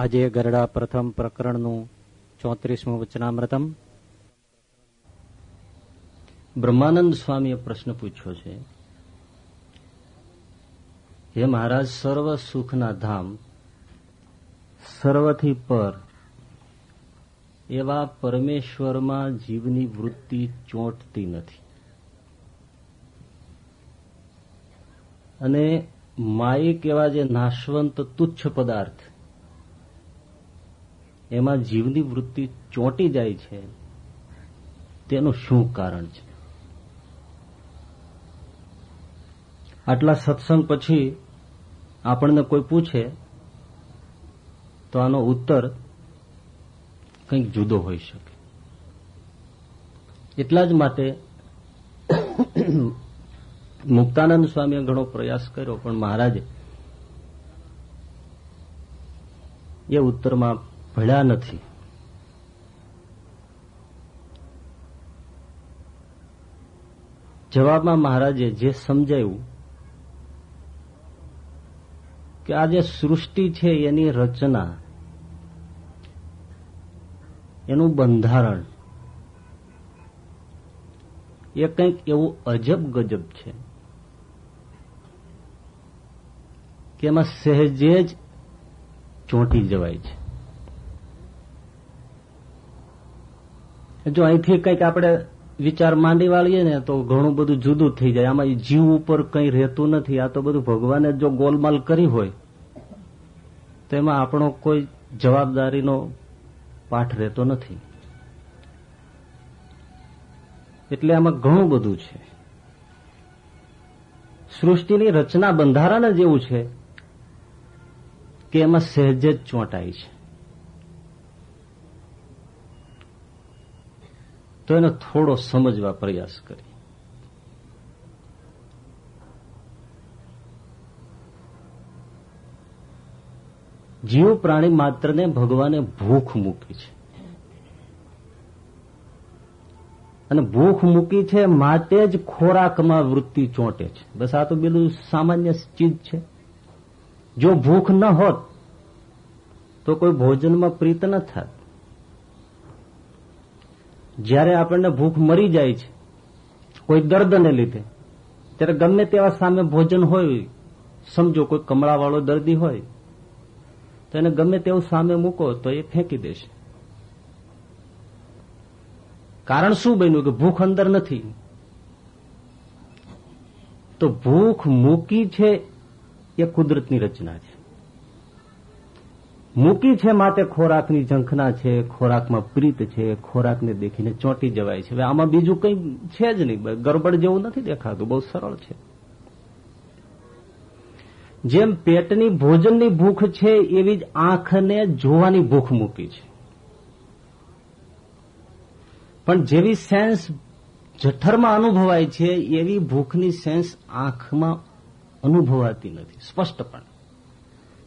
આજે ગરડા પ્રથમ પ્રકરણનું ચોત્રીસમું વચનામૃતમ. બ્રહ્માનંદ સ્વામીએ પ્રશ્ન પૂછ્યો છે, હે મહારાજ, સર્વ સુખના ધામ સર્વથી પર એવા પરમેશ્વરમાં જીવની વૃત્તિ ચોંટતી નથી. અને માયિક એવા જે નાશવંત તુચ્છ પદાર્થ એમાં જીવની વૃત્તિ ચોંટી જાય છે, તેનું શું કારણ છે? આટલા સત્સંગ પછી આપણને કોઈ પૂછે, તો આનો ઉત્તર કંઈક જુદો હોઈ શકે. એટલા જ માટે મુક્તાનંદ સ્વામીએ ઘણો પ્રયાસ કર્યો, પણ મહારાજે એ ઉત્તરમાં ભળ્યા નથી. જવાબમાં મહારાજે જે સમજાયું કે આ જે સૃષ્ટિ છે એની રચના, એનું બંધારણ, એ કંઈક એવું અજબ ગજબ છે કે એમાં સહેજે જ ચોંટી જવાય છે. જો અહીંથી કંઈક આપણે વિચાર માંડી વાળીએ ને તો ઘણું બધું જુદું થઈ જાય. આમાં જીવ ઉપર કંઈ રહેતું નથી. આ તો બધું ભગવાને જો ગોલમાલ કરી હોય, તો એમાં આપણો કોઈ જવાબદારીનો પાઠ રહેતો નથી. એટલે આમાં ઘણું બધું છે. સૃષ્ટિની રચના બંધારણ જ એવું છે કે એમાં સહેજ જ ચોંટાય છે. તો એનો થોડો સમજવા પ્રયાસ કરી. જીવ પ્રાણી માત્રને ભગવાને ભૂખ મૂકી છે. અને ભૂખ મૂકી છે માટે જ ખોરાકમાં વૃત્તિ ચોંટે છે. બસ આ તો પેલું સામાન્ય ચીજ છે. જો ભૂખ ન હોત તો કોઈ ભોજનમાં પ્રીત ન થાત. જ્યારે આપણને ભૂખ મરી જાય છે, કોઈ દર્દને લીધે, ત્યારે ગમે તેવા સામે ભોજન હોય, સમજો કોઈ કમળાવાળો દર્દી હોય, તો એને ગમે તેવું સામે મૂકો તો એ ફેંકી દેશે. કારણ શું બન્યું કે ભૂખ અંદર નથી? તો ભૂખ મૂકી છે એ કુદરતની રચના છે. મૂકી છે માટે ખોરાકની ઝંખના છે, ખોરાકમાં પ્રીત છે, ખોરાકને દેખીને ચોંટી જવાય છે. આમાં બીજું કંઈ છે જ નહીં. ગરબડ જેવું નથી દેખાતું. બહુ સરળ છે. જેમ પેટની ભોજનની ભૂખ છે, એવી જ આંખને જોવાની ભૂખ મૂકી છે. પણ જેવી સેન્સ જઠરમાં અનુભવાય છે, એવી ભૂખની સેન્સ આંખમાં અનુભવાતી નથી. સ્પષ્ટપણે.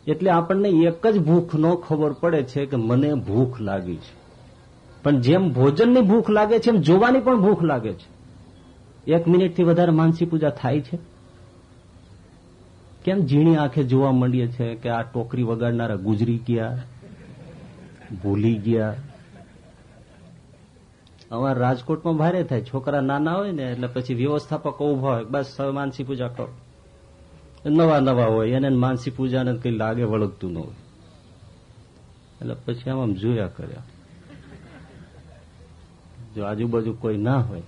એટલે આપણને એક જ ભૂખનો ખબર પડે છે કે મને ભૂખ લાગી છે. પણ જેમ ભોજનની ભૂખ લાગે છે, એમ જોવાની પણ ભૂખ લાગે છે. એક મિનિટથી વધારે માનસી પૂજા થાય છે? કેમ ઝીણી આંખે જોવા માંડીએ છે કે આ ટોકરી વગાડનારા ગુજરી ગયા, ભૂલી ગયા? અમારા રાજકોટમાં ભારે થાય. છોકરા નાના હોય ને, એટલે પછી વ્યવસ્થાપક ઊભા હોય. બસ હવે માનસી પૂજા કરો. નવા નવા હોય, એને માનસી પૂજાને કઈ લાગે વળગતું ન હોય. એટલે પછી આમ આમ જોયા કર્યા. જો આજુબાજુ કોઈ ના હોય,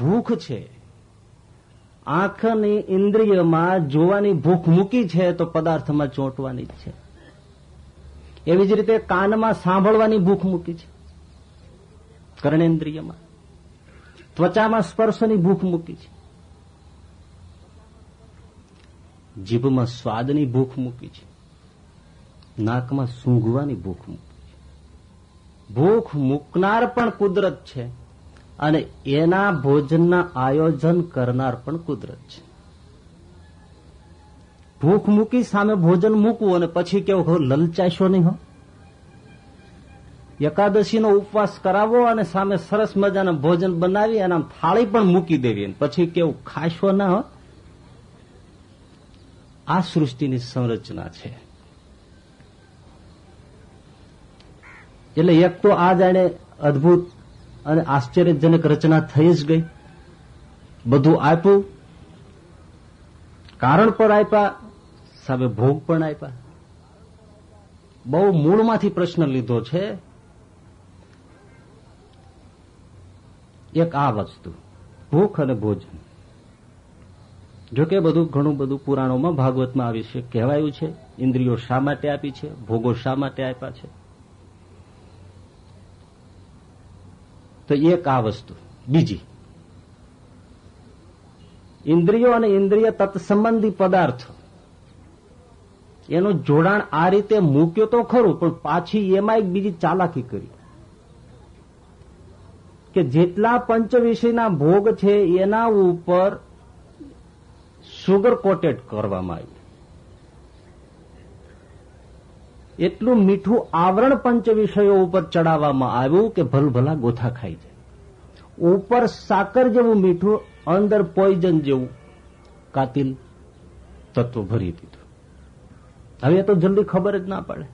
ભૂખ છે. આંખની ઇન્દ્રિયમાં જોવાની ભૂખ મૂકી છે તો પદાર્થમાં ચોંટવાની જ છે. એવી જ રીતે કાનમાં સાંભળવાની ભૂખ મૂકી છે. કર્ણેન્દ્રિયમાં. ત્વચામાં સ્પર્શની ભૂખ મૂકી છે. જીભમાં સ્વાદની ભૂખ મૂકી છે. નાકમાં સૂંઘવાની ભૂખ મૂકી છે. ભૂખ મૂકનાર પણ કુદરત છે અને એના ભોજનના આયોજન કરનાર પણ કુદરત છે. ભૂખ મૂકી સામે ભોજન મૂકવું અને પછી કેવું લલચાશો નહીં હો? એકાદશીનો ઉપવાસ કરાવો અને સામે સરસ મજાના ભોજન બનાવી અને થાળી પણ મૂકી દેવી પછી કેવું ખાશો ના હોય આ સૃષ્ટિની સંરચના છે. એટલે એક તો આ જાણે અદભુત અને આશ્ચર્યજનક રચના થઈ જ ગઈ. બધું આપ્યું. કારણ પણ આપ્યા, સામે ભોગ પણ આપ્યા. બહુ મૂળમાંથી પ્રશ્ન લીધો છે. એક આ વસ્તુ, ભૂખ અને ભોજન. જોકે બધું ઘણું બધું પુરાણોમાં ભાગવતમાં આવી છે. કહેવાયું છે, ઇન્દ્રિયો શા માટે આપી છે, ભોગો શા માટે આપ્યા છે? તો એક આ વસ્તુ. બીજી. ઇન્દ્રિયો અને ઇન્દ્રિય તત્સંબંધી પદાર્થો. એનું જોડાણ આ રીતે મૂક્યો તો ખરું, પણ પાછી એમાં એક બીજી ચાલાકી કરી. કે જેટલા પંચ વિષયના ભોગ છે એના ઉપર સુગર કોટેડ કરવામાં આવ્યું. એટલું મીઠું આવરણ પંચ વિષયો ઉપર ચડાવવામાં આવ્યું કે ભલભલા ગોથા ખાઈ જાય. ઉપર સાકર જેવું મીઠું, અંદર પોઈઝન જેવું કાતિલ તત્વ ભરી દીધું. હવે તો જલ્દી ખબર જ ના પડે.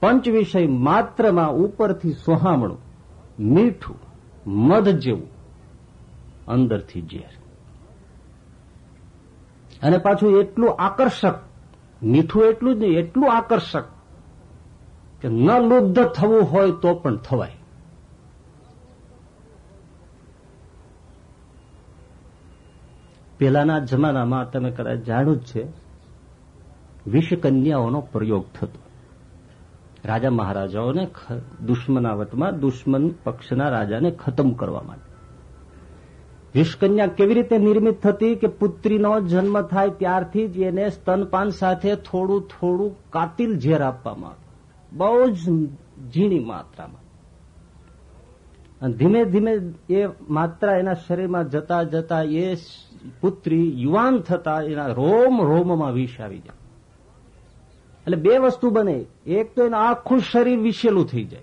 પંચ વિષય માત્રમાં ઉપરથી સોહામણું, મીઠું, મધ જેવું અંદરથી ઝેર. અને પાછું એટલું આકર્ષક, મીઠું એટલું જ નહીં, એટલું આકર્ષક કે ન લુબ્ધ થવું હોય તો પણ થવાય. પેલાના જમાનામાં તમે કદાચ જાણું જ છે, વિષકન્યાઓનો પ્રયોગ થતો. રાજા મહારાજાઓને દુશ્મનાવટમાં દુશ્મન પક્ષના રાજાને ખતમ કરવા માટે. વિષકન્યા કેવી રીતે નિર્મિત થતી કે પુત્રીનો જન્મ થાય ત્યારથી જ એને સ્તનપાન સાથે થોડું થોડું કાતિલ ઝેર આપવામાં આવે. બહુ જ ઝીણી માત્રામાં. અને ધીમે ધીમે એ માત્રા એના શરીરમાં જતા જતા એ પુત્રી યુવાન થતા એના રોમ રોમમાં વિષ આવી જાય. એટલે બે વસ્તુ બને. એક તો એનું આખું શરીર વિશેલું થઈ જાય.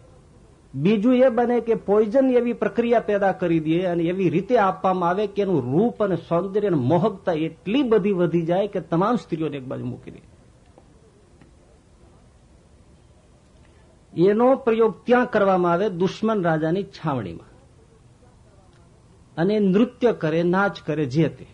બીજું એ બને કે પોઈઝન એવી પ્રક્રિયા પેદા કરી દે અને એવી રીતે આપવામાં આવે કે એનું રૂપ અને સૌંદર્ય અને મોહકતા એટલી બધી વધી જાય કે તમામ સ્ત્રીઓને એક બાજુ મૂકી દે. એનો પ્રયોગ ત્યાં કરવામાં આવે દુશ્મન રાજાની છાવણીમાં. અને નૃત્ય કરે, નાચ કરે જે તે.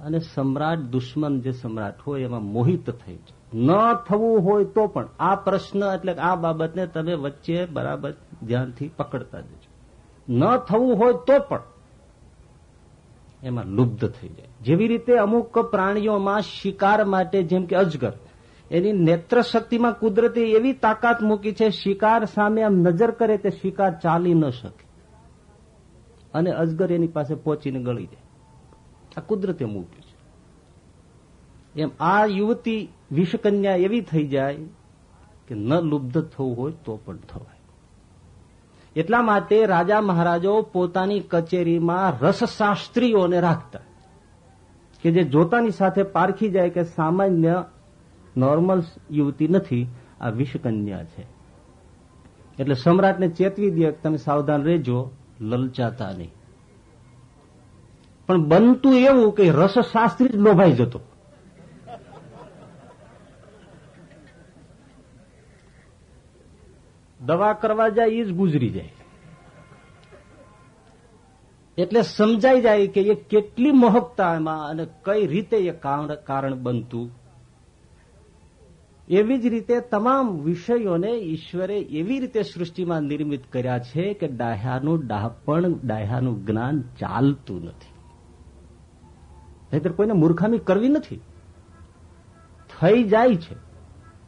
અને સમ્રાટ દુશ્મન જે સમ્રાટ હોય એમાં મોહિત થઈ જાય. ન થવું હોય તો પણ આ પ્રશ્ન એટલે આ બાબતને તમે વચ્ચે બરાબર ધ્યાનથી પકડતા જજો. ન થવું હોય તો પણ એમાં લુપ્ત થઈ જાય. જેવી રીતે અમુક પ્રાણીઓમાં શિકાર માટે જેમ કે અજગર, એની નેત્ર શક્તિમાં કુદરતે એવી તાકાત મૂકી છે, શિકાર સામે આમ નજર કરે તે શિકાર ચાલી ન શકે. અને અજગર એની પાસે પહોંચીને ગળી જાય. આ કુદરતે મૂક્યું છે. એમ આ યુવતી વિષકન્યા એવી થઈ જાય કે ન લુબ્ધ થવું હોય તો પણ થવાય. એટલા માટે રાજા મહારાજો પોતાની કચેરીમાં રસશાસ્ત્રીઓને રાખતા કે જે જોતાની સાથે પારખી જાય કે સામાન્ય નોર્મલ યુવતી નથી, આ વિષકન્યા છે. એટલે સમ્રાટને ચેતવી દે તમે સાવધાન રહેજો, લલચાતા નહીં. પણ બનતું એવું કે રસશાસ્ત્રી જ લોભાઈ જતો. દવા કરવા જાય એ જ ગુજરી જાય. એટલે સમજાઈ જાય કે એ કેટલી મોહકતા એમાં અને કઈ રીતે એ કારણ બનતું. એવી જ રીતે તમામ વિષયોને ઈશ્વરે એવી રીતે સૃષ્ટિમાં નિર્મિત કર્યા છે કે ડાહ્યાનું ડાહપણ, ડાહ્યાનું જ્ઞાન ચાલતું નથી. નહીતર કોઈને મૂર્ખામી કરવી નથી. થઈ જાય છે.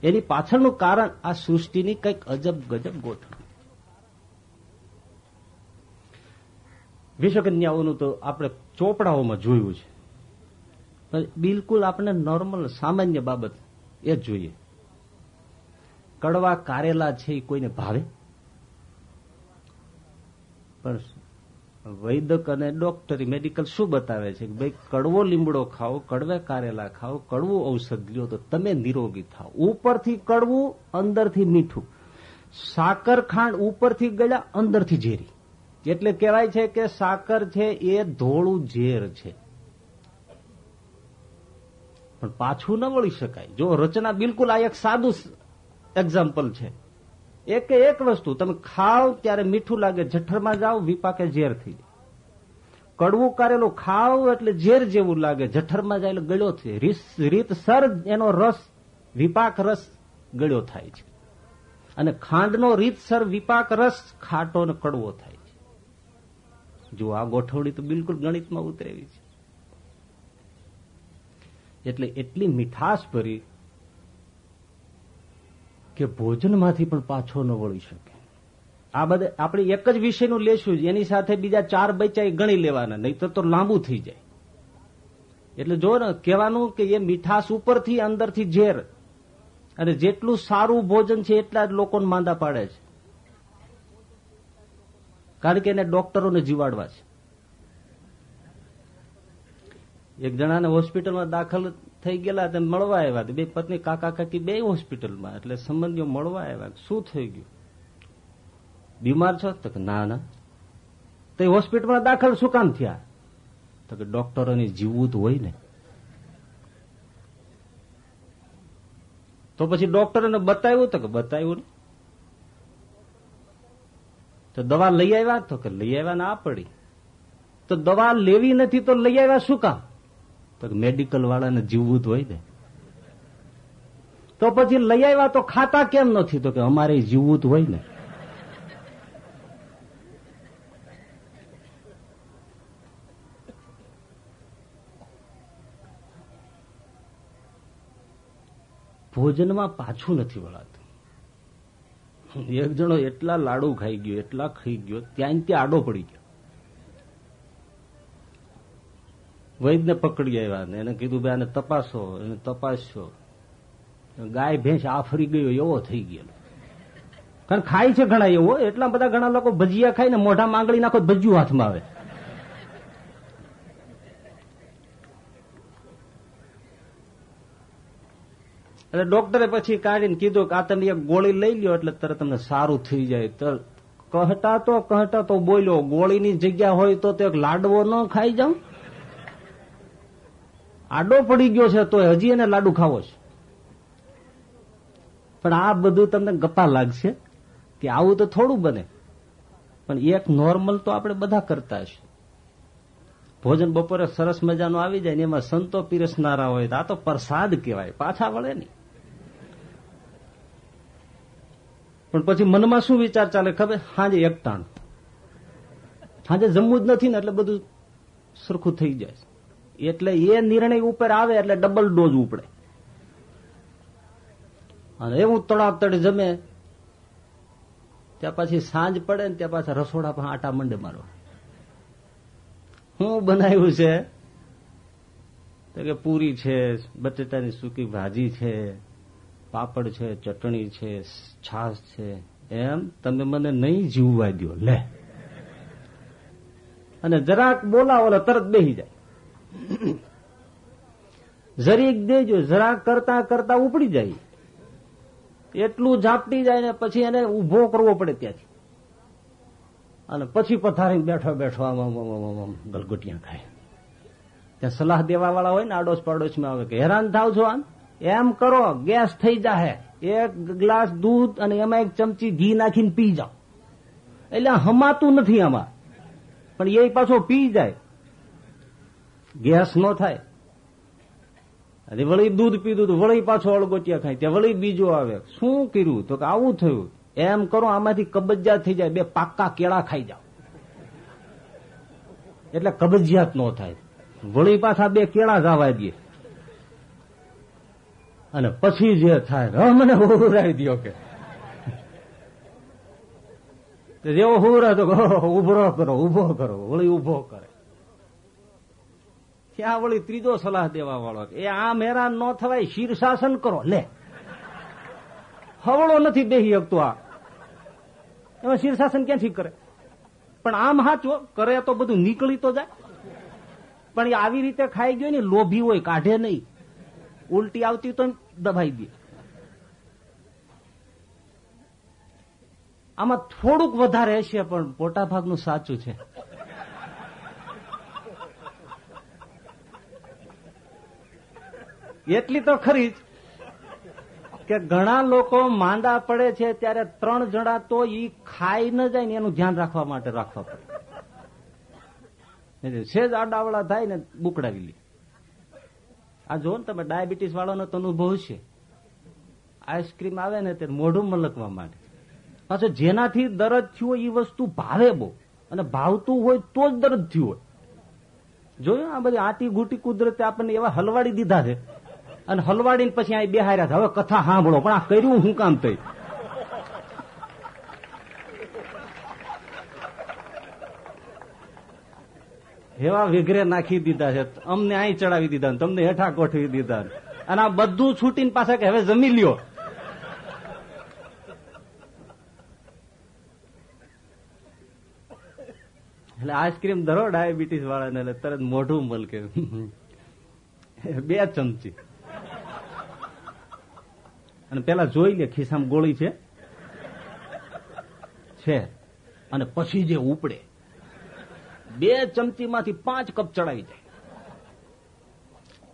એની પાછળનું કારણ આ સૃષ્ટિની કંઈક અજબ ગજબ ગોઠવણી વિશ્વકન્યાઓનું તો આપણે ચોપડાઓમાં જોયું છે. બિલકુલ આપણે નોર્મલ, સામાન્ય બાબત એ જ જોઈએ. કડવા કારેલા છે એ કોઈને ભાવે? પણ વૈદક અને ડોક્ટરી, મેડિકલ શું બતાવે છે? કે ભાઈ, કડવો લીમડો ખાઓ, કડવે કારેલા ખાઓ, કડવું ઔષધ લ્યો તો તમે નિરોગી થાઓ. ઉપરથી કડવું, અંદરથી મીઠું. સાકર ખાંડ ઉપરથી ગળ્યા, અંદરથી ઝેરી. એટલે કહેવાય છે કે સાકર છે એ ધોળું ઝેર છે. પણ પાછું ન વળી શકાય. જો રચના બિલકુલ આ એક સાદું એક્ઝામ્પલ છે. એક એક વસ્તુ, તમે ખાવ ત્યારે મીઠું લાગે, જઠરમાં જાઓ, વિપાકે ઝેર થઈ કડવું કારેલું ખાવ એટલે ઝેર જેવું લાગે, જઠરમાં જાય એટલે ગળ્યો થાય રીત સર એનો રસ, વિપાક રસ ગળ્યો થાય છે. અને ખાંડનો રીતસર વિપાક રસ, ખાટો અને કડવો થાય છે. જો આ ગોઠવણી તો બિલકુલ ગણિતમાં ઉતરેવી છે. એટલે એટલી મીઠાશ ભરી કે ભોજનમાંથી પણ પાછો ન વળી શકે. આ બધે આપણે એક જ વિષયનું લેશું, એની સાથે બીજા ચાર બચ્ચા ગણી લેવાના નહીં તો લાંબુ થઈ જાય. એટલે જો ને કહેવાનું કે એ મીઠાશ ઉપરથી અંદરથી ઝેર, અને જેટલું સારું ભોજન છે એટલા જ લોકોને માંદા પાડે છે. કારણ કે એને ડોક્ટરોને જીવાડવા છે. એક જણાને હોસ્પિટલમાં દાખલ થઈ ગયેલા મળવા આવ્યા બે પત્ની કાકા કાકી બે હોસ્પિટલમાં, એટલે સંબંધીઓ મળવા આવ્યા શું થઈ ગયું? બીમાર છો? તો ના ના. તો હોસ્પિટલમાં દાખલ શું કામ થયા? તો કે ડોક્ટરોને જીવવું તો હોય ને. તો પછી ડોક્ટરોને બતાવ્યું? તો કે બતાવ્યું ને તો દવા લઈ આવ્યા? તો કે લઈ આવ્યા ના પડી. તો દવા લેવી નથી તો લઈ આવ્યા શું કામ? તો મેડિકલ વાળાને જીવવું હોય ને. તો પછી લઈ આવ્યા તો ખાતા કેમ નથી? તો કે અમારે જીવવું જ હોય ને. ભોજનમાં પાછું નથી વળાતું. એક જણો એટલા લાડુ ખાઈ ગયો, એટલા ખાઈ ગયો ત્યાં ત્યાં આડો પડી ગયો. વૈદને પકડી આવ્યા ને એને કીધું, બે આને તપાસો, એને તપાસ્યો. ગાય ભેંસ આફરી ગયો એવો થઈ ગયેલો. કારણ ખાય છે ઘણા એવો, એટલા બધા ઘણા લોકો ભજીયા ખાય ને મોઢા માંગળી નાખો ભજ્યું હાથમાં આવે. એટલે ડોક્ટરે પછી કાઢીને કીધું કે આ તમે એક ગોળી લઈ લ્યો એટલે તરત તમને સારું થઈ જાય. કહતા તો કહતા તો બોલ્યો, ગોળીની જગ્યા હોય તો એક લાડવો ન ખાઈ જાઉં. આડો પડી ગયો છે તો હજી એને લાડુ ખાવો છે. પણ આ બધું તમને ગપ્પા લાગશે કે આવું તો થોડું બને. પણ એક નોર્મલ તો આપણે બધા કરતા છે. ભોજન બપોરે સરસ મજાનું આવી જાય ને એમાં સંતો પીરસનારા હોય આ તો પ્રસાદ કહેવાય, પાછા વળે નહીં. પણ પછી મનમાં શું વિચાર ચાલે ખબર? હાજે એક ટાણ હાજે જમવું જ નથી ને એટલે બધું સરખું થઈ જાય એટલે એ નિર્ણય ઉપર આવે એટલે ડબલ ડોઝ ઉપડે. અને એવું તડાતડ જમે, ત્યાં પછી સાંજ પડે ને ત્યાં પાછા રસોડા પણ આટા મંડે મારો હું બનાવ્યું છે? તો કે પૂરી છે, બટેટાની સૂકી ભાજી છે, પાપડ છે, ચટણી છે, છાશ છે. એમ તમે મને નહીં જીવવા દો લે. અને જરાક બોલાવો તરત બેસી જાય. જરીક દેજો, જરા કરતા કરતા ઉપડી જાય. એટલું ઝાપટી જાય ને પછી એને ઊભો કરવો પડે ત્યાંથી. અને પછી પથારી બેઠો બેઠો આમ ગલગોટિયા ખાય. ત્યાં સલાહ દેવા વાળા હોય ને આડોશ પાડોશમાં આવે કે, હેરાન થાવ છો આમ? એમ કરો, ગેસ થઈ જાહે. એક ગ્લાસ દૂધ અને એમાં એક ચમચી ઘી નાખીને પી જાઓ. એટલે હમાતું નથી આમાં. પણ એ પાછો પી જાય. ગેસ ન થાય. અને વળી દૂધ પીધું તો વળી પાછો અળગોટિયા ખાય. ત્યાં વળી બીજો આવે. શું કર્યું? તો કે આવું થયું. એમ કરો, આમાંથી કબજિયાત થઈ જાય. બે પાક્કા કેળા ખાઈ જાઓ. એટલે કબજિયાત ન થાય. વળી પાછા બે કેળા જવા દે. અને પછી જે થાય મને ઉભરાઈ દો કે. જેવો હુરા તો ઉભરો કરો, ઊભો કરો. વળી ઊભો કરે. ત્યાં વળી ત્રીજો સલાહ દેવા વાળો એ આમ હેરાન ન થવાય શીર્ષાસન કરો. લે. હવળો નથી બેહી શકતો આ. એમાં શીર્ષાસન ક્યાંથી કરે? પણ આમ હાચો કરે તો બધું નીકળી તો જાય. પણ એ આવી રીતે ખાઈ ગયો ને, લોભી હોય, કાઢે નહીં. ઉલટી આવતી તો દબાઈ દે. આમાં થોડુંક વધારે હશે પણ મોટા ભાગનું સાચું છે. એટલી તો ખરી જ કે ઘણા લોકો માંદા પડે છે ત્યારે ત્રણ જણા તો ઈ ખાઈ ન જાય ને એનું ધ્યાન રાખવા માટે રાખવા પડે. સેજ આડાવડા થાય ને બુકડાવી લે. આ જો ને તમે ડાયાબિટીસ વાળાનો તો અનુભવ છે. આઈસ્ક્રીમ આવે ને તે મોઢું મલકવા માટે પાછો જેનાથી દરદ થયું હોય એ વસ્તુ ભાવે બહુ. અને ભાવતું હોય તો જ દરદ થયું હોય. જોયું આ બધી આટી ઘૂટી કુદરતે આપણને એવા હલવાડી દીધા છે. અને હલવાડીને પછી અહીં બેહાર્યા હવે કથા સાંભળો, પણ આ કર્યું શું કામ થઈ એવા વિઘરે નાખી દીધા છે. અમને અહીં ચડાવી દીધા તમને હેઠા ગોઠવી દીધા અને આ બધું છૂટીને પાછા કે હવે જમી લ્યો. એટલે આઈસ્ક્રીમ ધરો, ડાયાબિટીસ વાળાને એટલે તરત મોઢું મલકે. બે ચમચી. અને પેલા જોઈ લે ખિસ્સામાં ગોળી છે. છે. અને પછી જે ઉપડે. બે ચમચીમાંથી પાંચ કપ ચડાવી જાય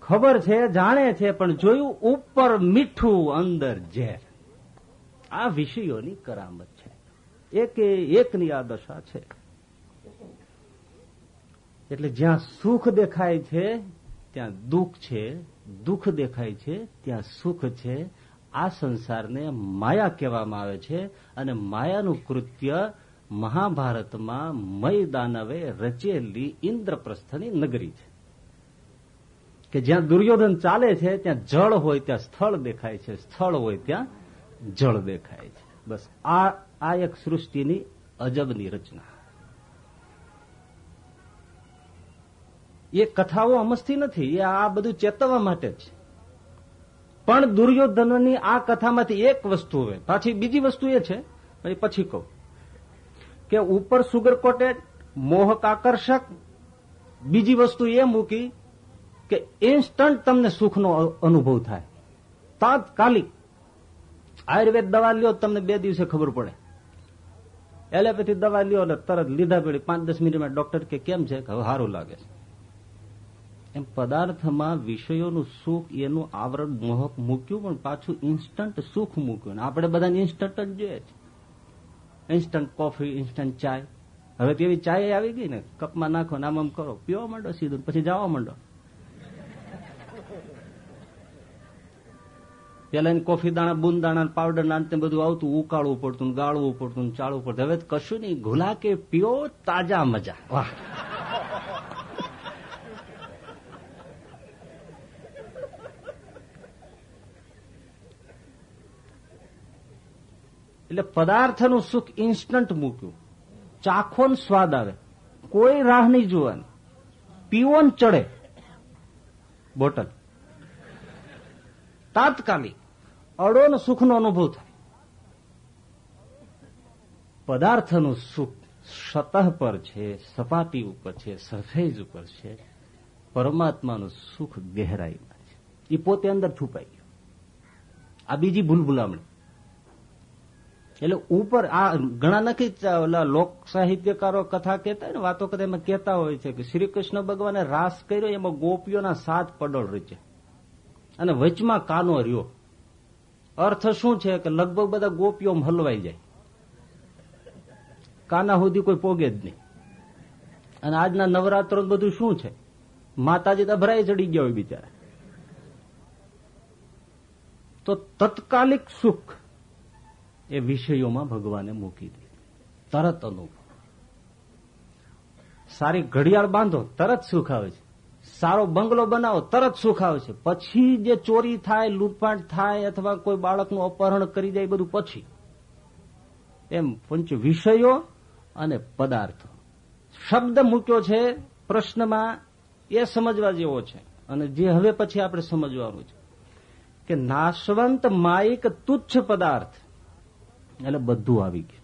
ખબર છે, જાણે છે, પણ જોયું ઉપર મીઠું અંદર ઝેર. આ વિષયોની કરામત છે. એક એકની આ દશા છે. એટલે જ્યાં સુખ દેખાય છે, ત્યાં દુઃખ છે, દુઃખ દેખાય છે, ત્યાં સુખ છે આ સંસારને માયા કહેવામાં આવે છે અને માયાનું કૃત્ય મહાભારતમાં મય દાનવે રચેલી ઇન્દ્રપ્રસ્થની નગરી છે. કે જ્યાં દુર્યોધન ચાલે છે, ત્યાં જળ હોય, ત્યાં સ્થળ દેખાય છે. સ્થળ હોય, ત્યાં જળ દેખાય છે. બસ આ આ એક સૃષ્ટિની અજબની રચના. એ કથાઓ અમસ્તી નથી, એ આ બધું ચેતવવા માટે જ. પણ દુર્યોધનની આ કથામાંથી એક વસ્તુ હવે. પાછી બીજી વસ્તુ એ છે, પછી કહું. કે ઉપર સુગર કોટેડ મોહક આકર્ષક બીજી વસ્તુ એ મૂકી કે ઇન્સ્ટન્ટ તમને સુખનો અનુભવ થાય. તાત્કાલિક આયુર્વેદ દવા લ્યો, તમને બે દિવસે ખબર પડે. એલોપેથી દવા લ્યો એટલે તરત લીધા પડી પાંચ દસ મિનિટમાં ડોક્ટર કે કેમ છે? હવે સારું લાગે છે. એમ પદાર્થમાં વિષયોનું સુખ એનું આવરણ મોહક મૂક્યું, પણ પાછું ઇન્સ્ટન્ટ સુખ મૂક્યું. આપણે બધાને ઇન્સ્ટન્ટ જ જોઈએ છે. ઇન્સ્ટન્ટ કોફી ઇન્સ્ટન્ટ ચાય. હવે તેવી ચાય આવી ગઈ ને, કપમાં નાખો નામ આમ કરો. પીવા માંડો સીધું પછી જવા માંડો. પેલા કોફી દાણા, બુંદ દાણા પાવડર ના બધું આવતું, ઉકાળવું પડતું ગાળવું પડતું ચાળવું પડતું. હવે કશું નહીં. ઘુલા કે પીઓ, તાજા મજા. વાહ. એટલે પદાર્થનું સુખ ઇન્સ્ટન્ટ મૂક્યું. ચાખોન સ્વાદ આવે. કોઈ રાહ નહીં જોવાની. પીવોન ચડે. બોટલ. તાત્કાલિક અડોન સુખનો અનુભવ થાય. પદાર્થનું સુખ સતહ પર છે, સપાટી ઉપર છે સરફેજ ઉપર છે. પરમાત્માનું સુખ ગહેરાઈમાં છે. એ પોતે અંદર છુપાઈ ગયું. આ બીજી ભૂલ ભૂલામણી એટલે ઉપર આ ઘણા નથી લોક સાહિત્યકારો કથા કહેતા ને, વાતો કરતા એમાં કહેતા હોય છે કે શ્રી કૃષ્ણ ભગવાને રાસ કર્યો, એમાં ગોપીઓના સાત પડોળ રચે અને વચમાં કાનો રહ્યો. અર્થ શું છે કે લગભગ બધા ગોપીઓ હલવાઈ જાય. કાના સુધી કોઈ પોગે જ નહીં. અને આજના નવરાત્રો બધું શું છે? માતાજી તો અભરાય ચડી ગયા હોય બિચારા. તો તત્કાલિક સુખ એ વિષયોમાં ભગવાને મૂકી દીધું. તરત અનુભવ. સારી ઘડિયાળ બાંધો, તરત સુખ આવે છે. સારો બંગલો બનાવો, તરત સુખ આવે છે. પછી જે ચોરી થાય, લૂંટફાટ થાય અથવા કોઈ બાળકનું અપહરણ કરી જાય બધું પછી. એમ પંચ વિષયો અને પદાર્થો. શબ્દ મૂક્યો છે પ્રશ્નમાં, એ સમજવા જેવો છે. અને જે હવે પછી આપણે સમજવાનું છે. કે નાશવંત માયિક તુચ્છ પદાર્થ એટલે બધું આવી ગયું.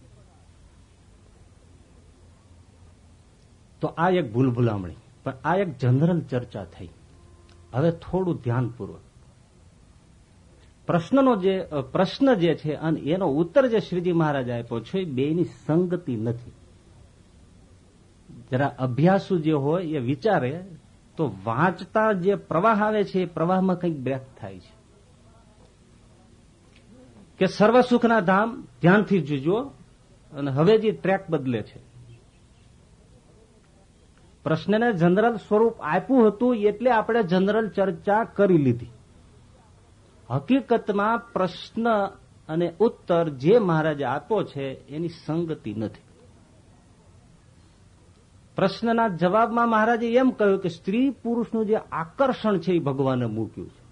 તો આ એક ભૂલ ભૂલામણી પણ આ એક જનરલ ચર્ચા થઈ. હવે થોડું ધ્યાનપૂર્વક. પ્રશ્નનો જે પ્રશ્ન જે છે અને એનો ઉત્તર જે શ્રીજી મહારાજ આપ્યો છે બેની સંગતિ નથી. જરા અભ્યાસુ જે હોય એ વિચારે, તો વાંચતા જે પ્રવાહ આવે છે, એ પ્રવાહમાં કંઈક બ્રેક થાય છે. કે સર્વ સુખના ધામ ધ્યાનથી જોજો અને હવે જે ટ્રેક બદલે છે. પ્રશ્નને જનરલ સ્વરૂપ આપ્યું હતું એટલે આપણે જનરલ ચર્ચા કરી લીધી. હકીકતમાં પ્રશ્ન અને ઉત્તર જે મહારાજે આપ્યો છે એની સંગતિ નથી. પ્રશ્નના જવાબમાં મહારાજે એમ કહ્યું કે સ્ત્રી પુરુષનું જે આકર્ષણ છે એ ભગવાને મૂક્યું છે.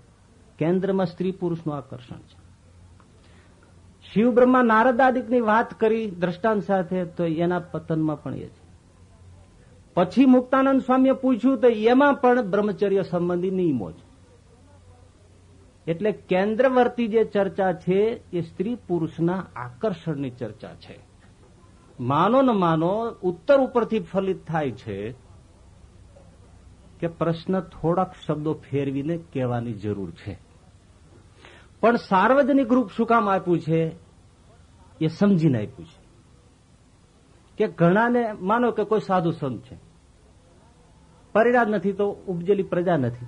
કેન્દ્રમાં સ્ત્રી પુરુષનું આકર્ષણ છે. શિવ બ્રહ્મા નારદાદિકની વાત કરી દ્રષ્ટાંત સાથે, તો એના પતનમાં પણ એ છે. પછી મુક્તાનંદ સ્વામીએ પૂછ્યું, તો એમાં પણ બ્રહ્મચર્ય સંબંધી નિયમો છે. એટલે કેન્દ્રવર્તી જે ચર્ચા છે, એ સ્ત્રી પુરુષના આકર્ષણની ચર્ચા છે. માનો ન માનો, ઉત્તર ઉપરથી ફલિત થાય છે કે પ્રશ્ન થોડાક શબ્દો ફેરવીને કહેવાની જરૂર છે. પણ સાર્વજનિક રૂપ શું કામ આપ્યું છે? એ સમજીને આપ્યું છે. કે ઘણાને, માનો કે કોઈ સાધુ સંત છે. પરિણામ નથી તો ઉપજેલી પ્રજા નથી.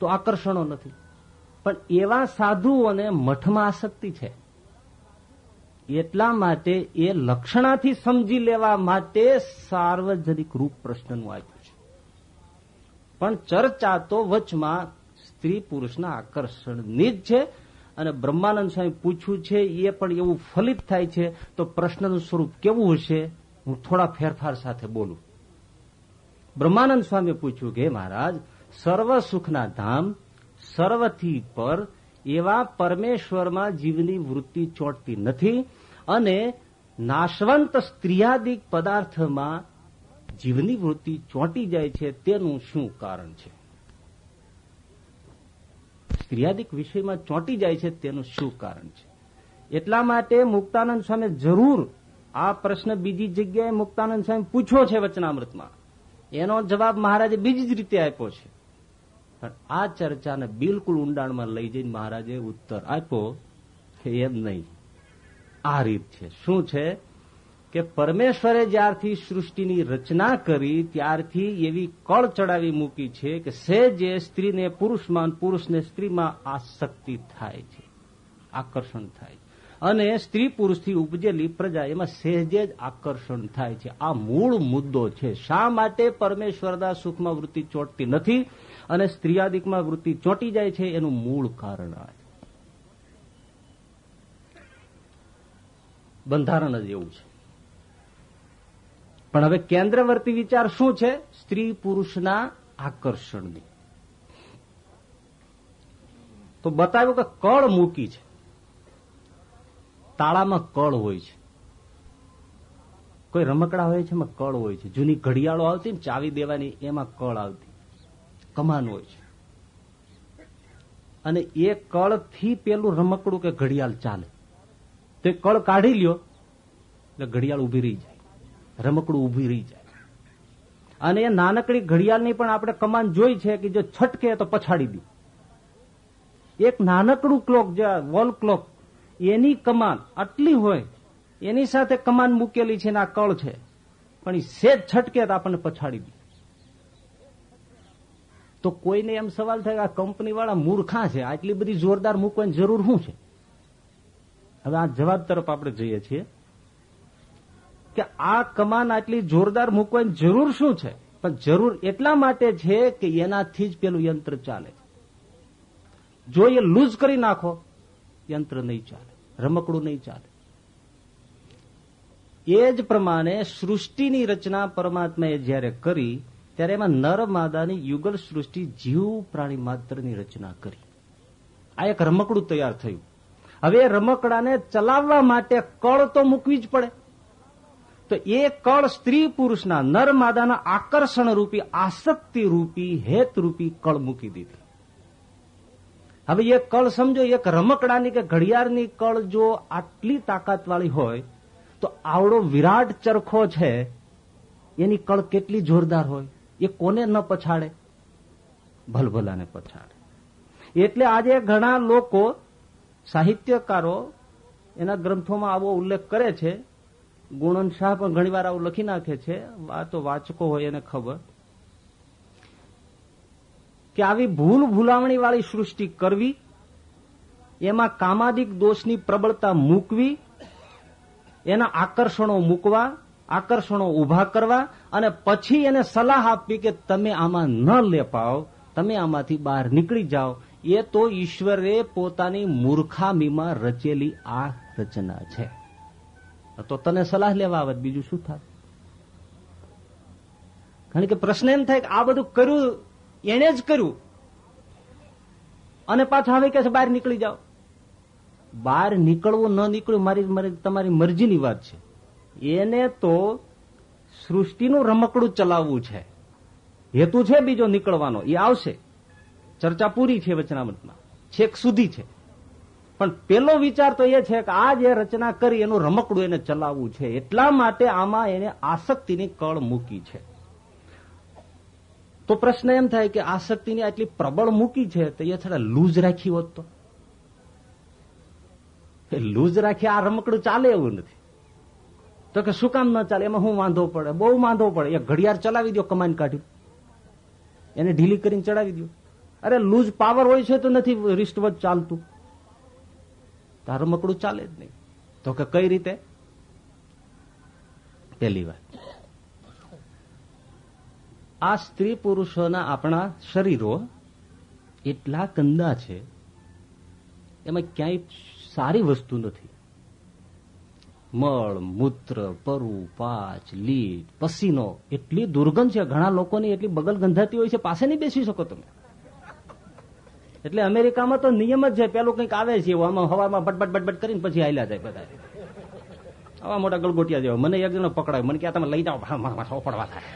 તો આકર્ષણો નથી. પણ એવા સાધુઓને મઠમાં આસક્તિ છે. એટલા માટે એ લક્ષણાથી સમજી લેવા માટે સાર્વજનિક રૂપ પ્રશ્નનું આપ્યું છે. પણ ચર્ચા તો વચમાં સ્ત્રી પુરુષના આકર્ષણની જ છે અને બ્રહ્માનંદ સ્વામી પૂછ્યું છે એ પણ એવું ફલિત થાય છે, તો પ્રશ્નનું સ્વરૂપ કેવું હશે? હું થોડા ફેરફાર સાથે બોલું. બ્રહ્માનંદ સ્વામીએ પૂછ્યું કે મહારાજ, સર્વ સુખના ધામ, સર્વથી પર એવા પરમેશ્વરમાં જીવની વૃત્તિ ચોંટતી નથી અને નાશવંત સ્ત્રીયાદિક પદાર્થમાં જીવની વૃત્તિ ચોંટી જાય છે, તેનું શું કારણ છે? સ્ત્રીયાદિક વિષયમાં ચોંટી જાય છે તેનું શું કારણ છે? એટલા માટે મુક્તાનંદ સ્વામી જરૂર આ પ્રશ્ન બીજી જગ્યાએ મુક્તાનંદ સ્વામી પૂછ્યો છે વચનામૃતમાં. એનો જવાબ મહારાજે બીજી જ રીતે આપ્યો છે. પણ આ ચર્ચાને બિલકુલ ઊંડાણમાં લઈ જઈને મહારાજે ઉત્તર આપ્યો કે એમ નહીં. આ રીત છે. શું છે? કે પરમેશ્વરે જ્યારથી સૃષ્ટિની રચના કરી, ત્યારથી એવી કળ ચડાવી મૂકી છે કે સહેજે સ્ત્રીને પુરુષમાં પુરુષને સ્ત્રીમાં આસક્તિ થાય છે, આકર્ષણ થાય અને સ્ત્રી પુરુષથી ઉપજેલી પ્રજા, એમાં સહેજે જ આકર્ષણ થાય છે. આ મૂળ મુદ્દો છે. શા માટે પરમેશ્વરના સુખમાં વૃત્તિ ચોટતી નથી અને સ્ત્રીયાદિકમાં વૃત્તિ ચોંટી જાય છે? એનું મૂળ કારણ આ બંધારણ જ એવું છે. પણ હવે કેન્દ્રવર્તી વિચાર શું છે? સ્ત્રી પુરુષના આકર્ષણની. તો બતાવ્યું કે કળ મૂકી છે. તાળામાં કળ હોય છે. કોઈ રમકડા હોય છે, એમાં કળ હોય છે. જૂની ઘડિયાળો આવતી ને ચાવી દેવાની, એમાં કળ આવતી. કમાન હોય છે. અને એ કળથી પેલું રમકડું કે ઘડિયાળ ચાલે. તે કળ કાઢી લ્યો, એટલે ઘડિયાળ ઊભી રહી જાય. રમકડું ઊભી રહી જાય. અને એ નાનકડી ઘડિયાળની પણ આપણે કમાન જોઈ છે કે જો છટકે તો પછાડી દી. એક નાનકડું ક્લોક, જે વોલ ક્લોક, એની કમાન આટલી હોય, એની સાથે કમાન મૂકેલી છે આ કળ છે, પણ એ સેજ છટકે તો આપણને પછાડી દે. તો કોઈને એમ સવાલ થાય આ કંપની વાળા મૂર્ખા છે, આટલી બધી જોરદાર મૂકવાની જરૂર શું છે? હવે આ જવાબ તરફ આપણે જઈએ છીએ. કે આ કમાન આટલી જોરદાર મૂકવાની જરૂર શું છે? પણ જરૂર એટલા માટે છે કે એનાથી જ પેલું યંત્ર ચાલે જો એ લૂઝ કરી નાખો, યંત્ર નહીં ચાલે, રમકડું નહીં ચાલે. એ જ પ્રમાણે સૃષ્ટિની રચના પરમાત્માએ જ્યારે કરી, ત્યારે એમાં નર માદાની યુગલ સૃષ્ટિ જીવ પ્રાણી માત્રની રચના કરી. આ એક રમકડું તૈયાર થયું. હવે રમકડાને ચલાવવા માટે કળ તો મૂકવી જ પડે. તો એ કળ સ્ત્રી પુરુષના નર માદાના આકર્ષણ રૂપી, આસક્તિ રૂપી, હેત રૂપી કળ મૂકી દીધી. હવે એ કળ સમજો, એક રમકડાની કે ઘડિયાળની કળ જો આટલી તાકાતવાળી હોય, તો આવડો વિરાટ ચરખો છે, એની કળ કેટલી જોરદાર હોય, એ કોને ન પછાડે? ભલભલાને પછાડે. એટલે આજે ઘણા લોકો સાહિત્યકારો એના ગ્રંથોમાં આવો ઉલ્લેખ કરે છે ગુણન શાહ પણ ઘણીવાર આવું લખી નાખે છે. આ તો વાચકો હોય એને ખબર. કે આવી ભૂલ ભૂલાવણી વાળી સૃષ્ટિ કરવી, એમાં કામાદિક દોષની પ્રબળતા મૂકવી, એના આકર્ષણો મૂકવા, આકર્ષણો ઊભા કરવા અને પછી એને સલાહ આપવી કે તમે આમાં ન લેપાવ તમે આમાંથી બહાર નીકળી જાઓ. એ તો ઈશ્વરે પોતાની મૂર્ખામીમાં રચેલી આ રચના છે. તો તને સલાહ લેવા આવે બીજું શું થાય કારણ કે પ્રશ્ન એમ થાય કે આ બધું કર્યું એને જ કર્યું અને પાછા હવે કે બહાર નીકળી જાઓ. બહાર નીકળવું ન નીકળવું મારી મારી, તમારી મરજીની વાત છે. એને તો સૃષ્ટિનું રમકડું ચલાવવું છે. હેતુ છે બીજો નીકળવાનો. એ આવશે. ચર્ચા પૂરી છે વચનામૃતમાં. છેક સુધી છે. પણ પેલો વિચાર તો એ છે કે આ જે રચના કરી એનું રમકડું એને ચલાવવું છે. એટલા માટે આમાં એને આસક્તિની કળ મૂકી છે. તો પ્રશ્ન એમ થાય કે આસક્તિની આટલી પ્રબળ મૂકી છે તો એ થોડા લૂઝ રાખી હોત તો? લૂઝ રાખી આ રમકડું ચાલે એવું નથી. તો કે શું કામ ન ચાલે? એમાં હું વાંધો પડે? બહુ વાંધો પડે. એ ઘડિયાળ ચલાવી દો કમાન કાઢ્યું. એને ઢીલી કરીને ચડાવી દો અરે લૂઝ પાવર હોય છે તો નથી રિસ્ટ વચ ચાલતું. તાર રમકડું ચાલે જ નહીં. તો કે કઈ રીતે? પેલી વાત. આ સ્ત્રી પુરુષોના આપણા શરીરો એટલા ગંદા છે, એમાં ક્યાંય સારી વસ્તુ નથી. મળ, મૂત્ર, પરુ, પાચ, લીટ, પસીનો, એટલી દુર્ગંધ છે. ઘણા લોકોની એટલી બગલ ગંધાતી હોય છે. પાસે નહીં બેસી શકો તમે. એટલે અમેરિકામાં તો નિયમ જ છે, પેલું કંઈક આવે છે આમાં હવામાં બટબટ બટબટ કરીને પછી હાલ્યા જાય બધા. આવા મોટા ગળગોટિયા જેવા. મને એક જણો પકડાય. મને ક્યાં તમે લઈ જાઓ. પડવા થાય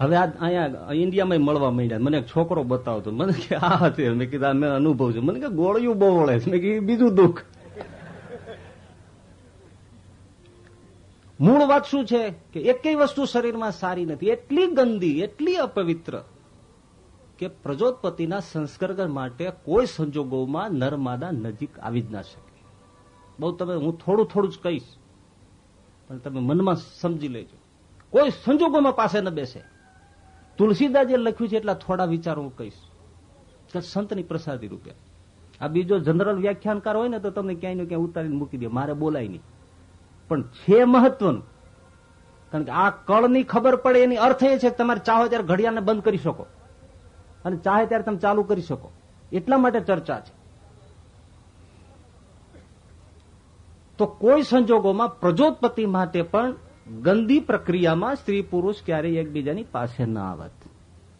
હવે આ અહીંયા ઇન્ડિયામાં મળવા માંડ્યા. મને એક છોકરો બતાવતો. મને કે આ હતી મેં કીધા મેં અનુભવ છે. મને કે ગોળિયું બહુ વળે મેં કીધું બીજું દુઃખ. મૂળ વાત શું છે? કે એકેય વસ્તુ શરીરમાં સારી નથી. એટલી ગંદી, એટલી અપવિત્ર કે પ્રજોતપતિના સંસ્કર્ગ માટે કોઈ સંજોગોમાં નર્માદા નજીક આવી જ ના શકે. બહુ તમે, હું થોડું થોડું જ કહીશ, પણ તમે મનમાં સમજી લેજો. કોઈ સંજોગોમાં પાસે ન બેસે. તુલસીદાસ જે લખ્યું છે એટલા થોડા વિચારો હું કહીશ. કે સંતની પ્રસાદી રૂપે. આ બીજો જનરલ વ્યાખ્યાનકાર હોય ને તો તમને ક્યાંય ને ક્યાંય ઉતારીને મૂકી દે. મારે બોલાય નહીં. પણ છે મહત્વનું. કારણ કે આ કળની ખબર પડે એની અર્થ એ છે કે તમારે ચાહો ત્યારે ઘડિયાળને બંધ કરી શકો. અને ચાહે ત્યારે તમે ચાલુ કરી શકો. એટલા માટે ચર્ચા છે. તો કોઈ સંજોગોમાં પ્રજોત્પત્તિ માટે પણ ગંદી પ્રક્રિયામાં સ્ત્રી પુરુષ ક્યારેય એકબીજાની પાસે ન આવત.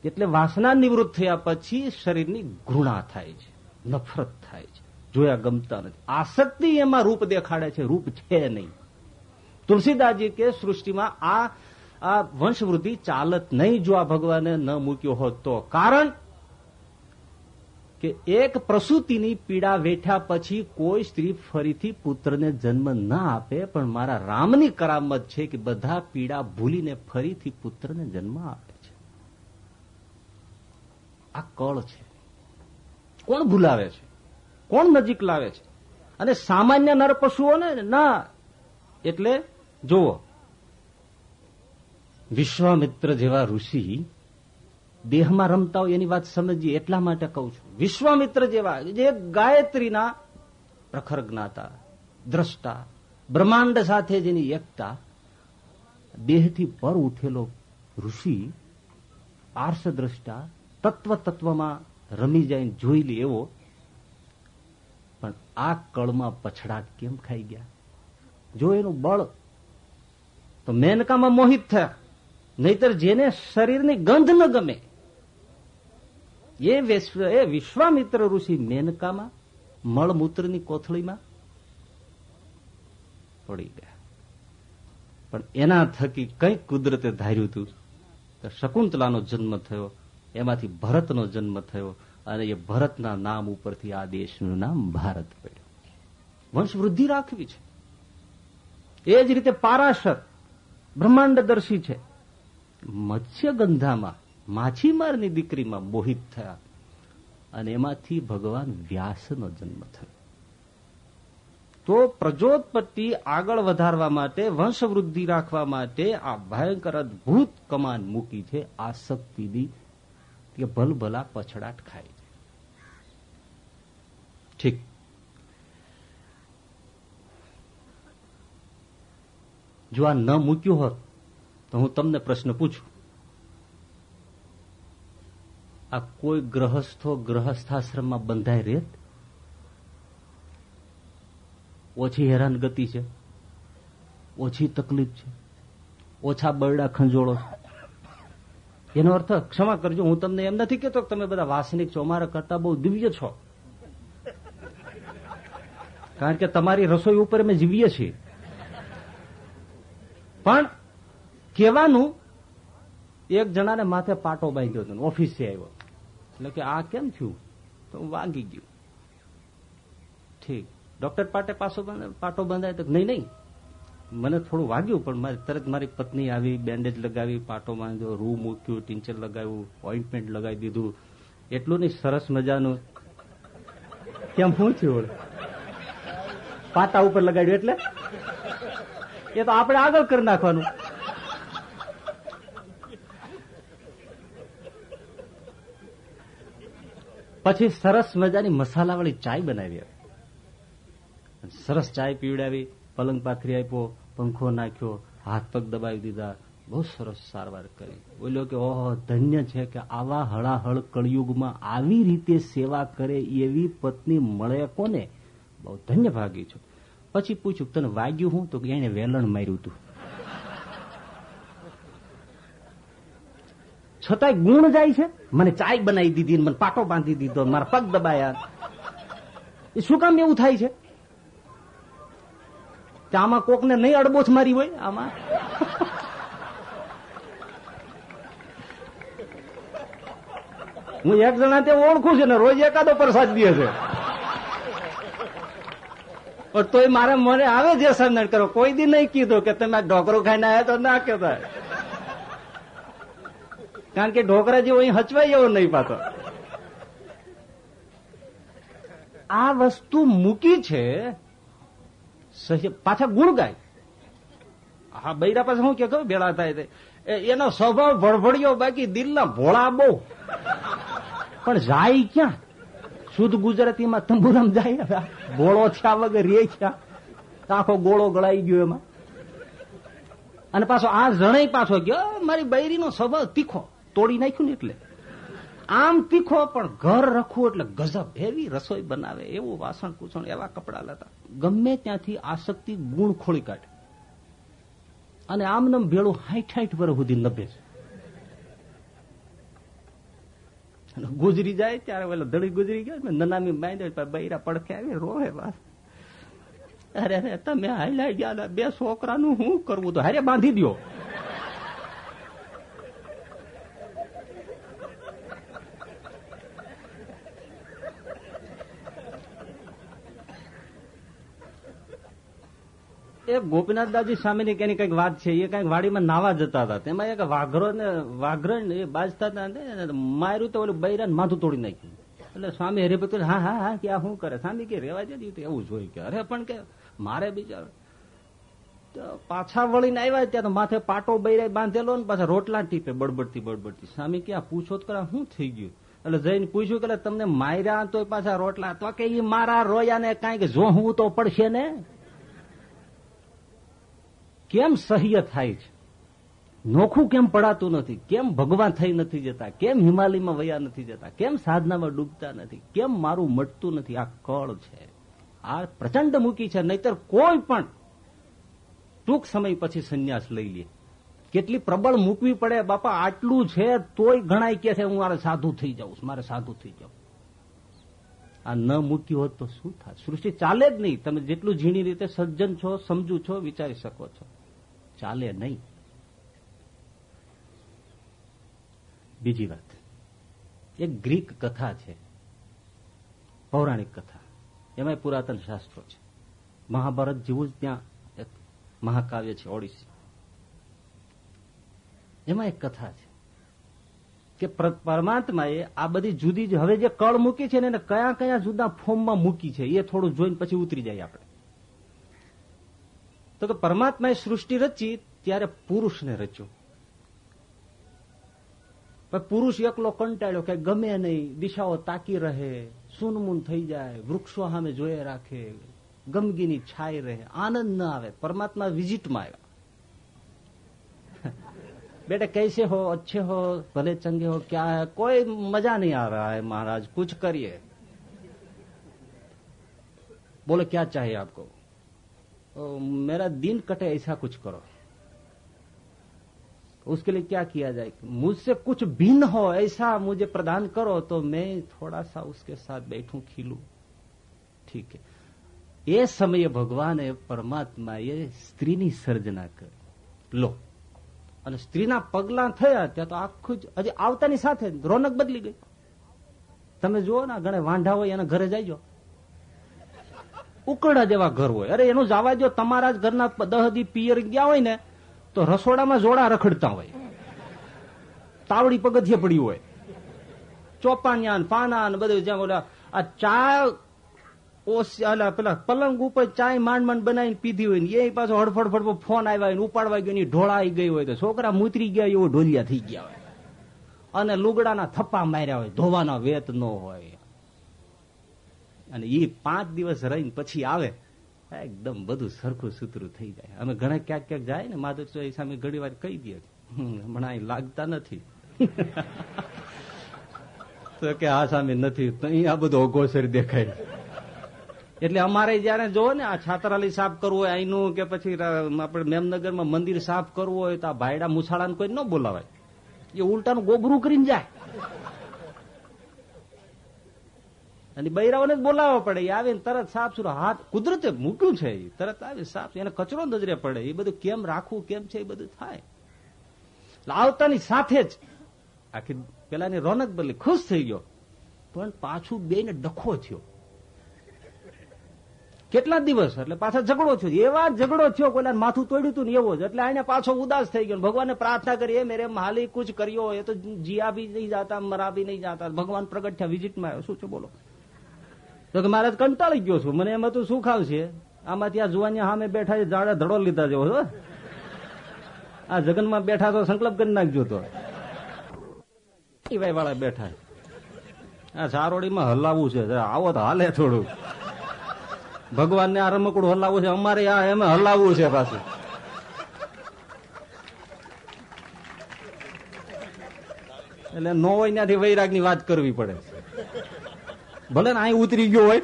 એટલે વાસના નિવૃત્ત થયા પછી શરીરની ઘૃણા થાય છે. નફરત થાય છે. જોયા ગમતા નથી. આસક્તિ એમાં રૂપ દેખાડે છે. રૂપ છે નહીં. તુલસીદાસજી કે સૃષ્ટિમાં આ આ વંશવૃદ્ધિ ચાલત નહીં જો આ ભગવાને ન મૂક્યો હોત તો. કારણ કે એક પ્રસૂતિની પીડા વેઠ્યા પછી કોઈ સ્ત્રી ફરીથી પુત્રને જન્મ ના આપે, પણ મારા રામની કરામત છે કે બધા પીડા ભૂલીને ફરીથી પુત્રને જન્મ આપે છે. આ કળ છે. કોણ ભૂલાવે છે? કોણ નજીક લાવે છે? અને સામાન્ય નર પશુઓને? ના. એટલે જુઓ. વિશ્વામિત્ર જેવા ઋષિ દેહમાં રમતા હોય એની વાત સમજીએ એટલા માટે કહું છું. વિશ્વામિત્ર જેવા જે ગાયત્રીના પ્રખર જ્ઞાતા, દ્રષ્ટા, બ્રહ્માંડ સાથે જેની એકતા, દેહથી પર ઉઠેલો ઋષિ પાર્શ દ્રષ્ટા તત્વ તત્વમાં રમી જાય જોઈ લે એવો, પણ આ કળમાં પછડાટ કેમ ખાઈ ગયા? જો એનું બળ તો મેનકામાં મોહિત થયા. નહીતર જેને શરીરની ગંધ ન ગમે, એ વિશ્વામિત્ર ઋષિ મેનકામાં મળમૂત્રની કોથળીમાં પડી ગયા. પણ એના થકી કંઈક કુદરતે ધાર્યું હતું. કે શકુંતલાનો જન્મ થયો, એમાંથી ભરતનો જન્મ થયો, અને એ ભરતના નામ ઉપરથી આ દેશનું નામ ભારત પડ્યું. વંશ વૃદ્ધિ રાખવી છે. એ જ રીતે પારાશર બ્રહ્માંડદર્શી છે. મત્સ્યગંધામાં, માછીમારની દીકરીમાં મોહિત થયા અને એમાંથી ભગવાન વ્યાસનો જન્મ થયો. તો પ્રજોત્પત્તિ આગળ વધારવા માટે, વંશવૃદ્ધિ રાખવા માટે આ ભયંકર અદભુત કમાન મૂકી છે. આસક્તિની કે ભલભલા પછડાટ ખાય ઠીક. જો આ ન મૂક્યું હોત, તો હું તમને પ્રશ્ન પૂછું. આ કોઈ ગ્રહસ્થો ગ્રહસ્થાશ્રમમાં બંધાય રેત ઓછી હેરાન ગતિ છે, ઓછી તકલીફ છે, ઓછા બરડા ખંજોળો છે. એનો અર્થ ક્ષમા કરજો, હું તમને એમ નથી કેતો તમે બધા વાસનિક છો, અમારા કરતા બહુ દિવ્ય છો. કારણ કે તમારી રસોઈ ઉપર અમે જીવીએ છીએ. પણ કહેવાનું, એક જણાને માથે પાટો બાંધ્યો હતો ઓફિસે આવ્યો. એટલે કે, આ કેમ થયું? તો વાગી ગયું. ઠીક. ડોક્ટર પાટે પાછો પાટો બંધાય તો નહીં નહીં. મને થોડું વાગ્યું, પણ મારી, તરત મારી પત્ની આવી, બેન્ડેજ લગાવી, પાટો બાંધ્યો રૂ મૂક્યું, ટીંચર લગાવ્યું ઓઇન્ટમેન્ટ લગાવી દીધું. એટલું નહીં, સરસ મજાનું. કેમ, શું થયું? પાટા ઉપર લગાડ્યું એટલે? એ તો આપણે આગળ કરી નાખવાનું. પછી સરસ મજાની મસાલાવાળી ચાય બનાવી સરસ ચાય પીવડાવી, પલંગ પાથરી આપ્યો, પંખો નાખ્યો, હાથ પગ દબાવી દીધા. બહુ સરસ સારવાર કરી. બોલ્યો કે, ઓહો, ધન્ય છે કે આવા હળાહળ કળિયુગમાં આવી રીતે સેવા કરે એવી પત્ની મળે કોને? બહુ ધન્ય ભાગી છું. પછી પૂછ્યું, તને વાગ્યું હું? તો એને વેલણ માર્યું તું. છતાંય ગુણ જાય છે. મને ચાય બનાવી દીધી મને પાટો બાંધી દીધો મારા પગ દબાયા. શું કામ એવું થાય છે? આમાં કોકને નહીં અડબોચ મારી હોય? આમાં? હું એક જણા તે ઓળખું છું ને રોજ એકાદો પ્રસાદ દે છે. પણ તોય મારા મને આવે જે સમજણ કરો. કોઈ દી નહીં કીધું કે તમે ઢોકરો ખાઈને આવ્યા તો ના કહેતા. કારણ કે ઢોકરા જેવો અહીં હચવાય એવો નહીં પાતો આ વસ્તુ મૂકી છે પાછા ગુણ ગાય. હા, બૈરા પાસે શું કે ભેળા થાય એનો સ્વભાવ ભળભળ્યો, બાકી દિલના ભોળા બહુ. પણ જાય ક્યાં? શુદ્ધ ગુજરાતીમાં તંબુરામ જાય ગોળો થયા વગર રે થયા. આખો ગોળો ગળાઈ ગયો એમાં. અને પાછો આ જણાઈ પાછો ગયો મારી બૈરીનો સ્વભાવ તીખો. તોડી નાખ્યું ને એટલે. આમ તીખો, પણ ઘર રખવું એટલે ગજબ. એવી રસોઈ બનાવે, એવું વાસણ કુસણ એવા કપડા લેતા. ગમે ત્યાંથી આસક્તિ ગુણ ખોળી કાઢે. અને આમનમ ભેળું હાઈઠ હાઈઠ વર્ષ સુધી નભે છે. ગુજરી જાય ત્યારે પેલો ધડી ગુજરી ગયો નનામી બાંધ્યો બૈરા પડખે આવી રોવે વાત અરે અરે, તમે હાઈલાઈ ગયા બે છોકરાનું શું કરવું તો? હારે બાંધી દો એ ગોપીનાથ દાદી સામેની કઈ કંઈક વાત છે, એ કંઈક વાડીમાં નાવા જતા હતા. તેમાં એક વાઘરો ને વાઘરો એ બાજતા હતા માર્યું તો ઓલું બૈરા માથું તોડી નાખ્યું. એટલે સ્વામી હરિભક્ત હા હા હા, કે આ શું કરે? સ્વામી કે રેવા જતી એવું જોયું કે. અરે, પણ કે મારે બિચારો પાછા વળીને આવ્યા ત્યાં તો માથે પાટો બૈરા બાંધેલો ને પાછા રોટલા ટીપે, બળબડતી બળબડતી. સ્વામી કે આ પૂછો તો શું થઈ ગયું? એટલે જઈને પૂછ્યું કે તમને માર્યા તો પાછા રોટલા તો કે એ મારા રોયા ને કાંઈક જોવું તો પડશે ને? કેમ સહ્ય થાય છે? નોખું કેમ પડાતું નથી? કેમ ભગવાન થઈ નથી જતા? કેમ હિમાલયમાં વયા નથી જતા? કેમ સાધનામાં ડૂબતા નથી? કેમ મારું મટતું નથી? આ કળ છે. આ પ્રચંડ મૂકી છે. નહીતર કોઈ પણ ટૂંક સમય પછી સંન્યાસ લઈ લે. કેટલી પ્રબળ મૂકવી પડે. બાપા, આટલું છે તોય ઘણાય કે છે હું મારે સાધુ થઈ જાઉં મારે સાધુ થઈ જાઉં. આ ન મૂક્યું હોત તો શું થાય સૃષ્ટિ ચાલે જ નહીં. તમે જેટલું ઝીણી રીતે સજ્જન છો, સમજુ છો, વિચારી શકો છો. ચાલે નહીં. બીજી વાત. એક ગ્રીક કથા છે. પૌરાણિક કથા. એમાં પુરાતન શાસ્ત્રો છે. મહાભારત જેવું જ ત્યાં એક મહાકાવ્ય છે, ઓડિસી. એમાં એક કથા છે કે પરમાત્માએ આ બધી જુદી હવે જે કળ મૂકી છે ને એને કયા કયા જુદા ફોર્મમાં મૂકી છે, એ થોડું જોઈને પછી ઉતરી જાય આપણે. તો કે પરમાત્માએ સૃષ્ટિ રચી ત્યારે પુરુષને રચ્યો. પુરુષ એકલો કંટાળ્યો કે ગમે નહીં, દિશાઓ તાકી રહે, સુનમૂન થઈ જાય, વૃક્ષો સામે જોયે રાખે, ગમગીની છાય રહે, આનંદ ન આવે, પરમાત્મા વિઝિટમાં આવ્યા. બેટા કૈસે હો, અચ્છે હો, ભલે ચંગે હો, ક્યાં કોઈ મજા નહીં આ રહા મહારાજ, કુછ કરીએ. બોલે, ક્યાં ચાહે આપકો? मेरा दिन कटे ऐसा कुछ करो उसके लिए क्या किया जाए मुझसे कुछ भिन्न हो ऐसा मुझे प्रदान करो तो मैं थोड़ा सा उसके साथ बैठूं खिलूं ठीक है એ સમયે ભગવાને પરમાત્માએ સ્ત્રીની સર્જના કરી લો અને સ્ત્રીના પગલા થયા ત્યાં તો આખું જ હજી આવતાની સાથે રોનક બદલી ગઈ તમે જુઓ ને ઘણા વાંઢા હોય એના ઘરે જઈજો ઉકરડા જેવા ઘર હોય. અરે એનું જવા જો તમારા જ ઘરના દહદી પિયર ગયા હોય ને, તો રસોડામાં જોડા રખડતા હોય. તાવડી પગથિયે પડી હોય. ચોપાન્યા પાના ને બધું જ્યાં ઓલા, આ ચા ઓલા પેલા પલંગ ઉપર ચાય માંડ માંડ બનાવીને પીધી હોય ને, એ પાછો હડફડ ફડફડ ફોન આવ્યા હોય ઉપાડવા ગયો ની ઢોળાઈ ગઈ હોય તો છોકરા મૂતરી ગયા એવો ઢોલિયા થઈ ગયા હોય. અને લુગડાના થપ્પા માર્યા હોય, ધોવાના વેત ન હોય. અને એ પાંચ દિવસ રહીને પછી આવે, એકદમ બધું સરખું સુતરું થઈ જાય. અમે ઘણા ક્યાંક ક્યાંક જાય ને, માધવ સામે ઘણી વાર કહી દે હમણાં લાગતા નથી. તો કે આ સામે નથી. અહીં આ બધું અઘોસર દેખાય. એટલે અમારે જયારે જોવો ને, આ છાત્રાલય સાફ કરવું હોય અહીંનું કે પછી આપણે મેમનગરમાં મંદિર સાફ કરવું હોય તો આ ભાયડા મુછાળાને કોઈ ન બોલાવાય. એ ઉલટાનું ગોબરું કરીને જાય. અને બૈરાઓને જ બોલાવવા પડે. એ આવે તરત સાફ સુરો હાથ કુદરતે મૂક્યું છે એ તરત આવે સાફ એને કચરો નજરે પડે. એ બધું કેમ રાખવું, કેમ છે એ બધું થાય. આવતાની સાથે જ આખી પેલાની રોનક બદલી ખુશ થઈ ગયો. પણ પાછું બે ને ડખો થયો. કેટલા દિવસ? એટલે પાછા ઝઘડો થયો. એવા ઝઘડો થયો કોઈ માથું તોડ્યું હતું ને એવો જ. એટલે આને પાછો ઉદાસ થઈ ગયો. ભગવાનને પ્રાર્થના કરી, એ મેરે માલિક, કુછ કર્યો એ તો જીયા બી નહીં જાતા, મરા બી નહીં જાતા. ભગવાન પ્રગટ થયા વિઝિટમાં આવ્યો. શું છે? બોલો. તો કે મારે કંટાળી ગયો છું. મને એમાં તો સુખ આવશે. આમાં ત્યાં જુવાની સામે બેઠા જાડે ધડો લીધા જેવો છો આ જગનમાં બેઠા તો સંકલ્પ કરી નાખજો તો. વાળા બેઠા આ સારોડીમાં હલાવવું છે. આવો તો હાલે થોડું. ભગવાનને આ રમકડું હલાવવું છે. અમારે આ એમ હલાવવું છે પાછું. એટલે નો હોય ત્યાંથી વૈરાગની વાત કરવી પડે. ભલે ને અહીં ઉતરી ગયો હોય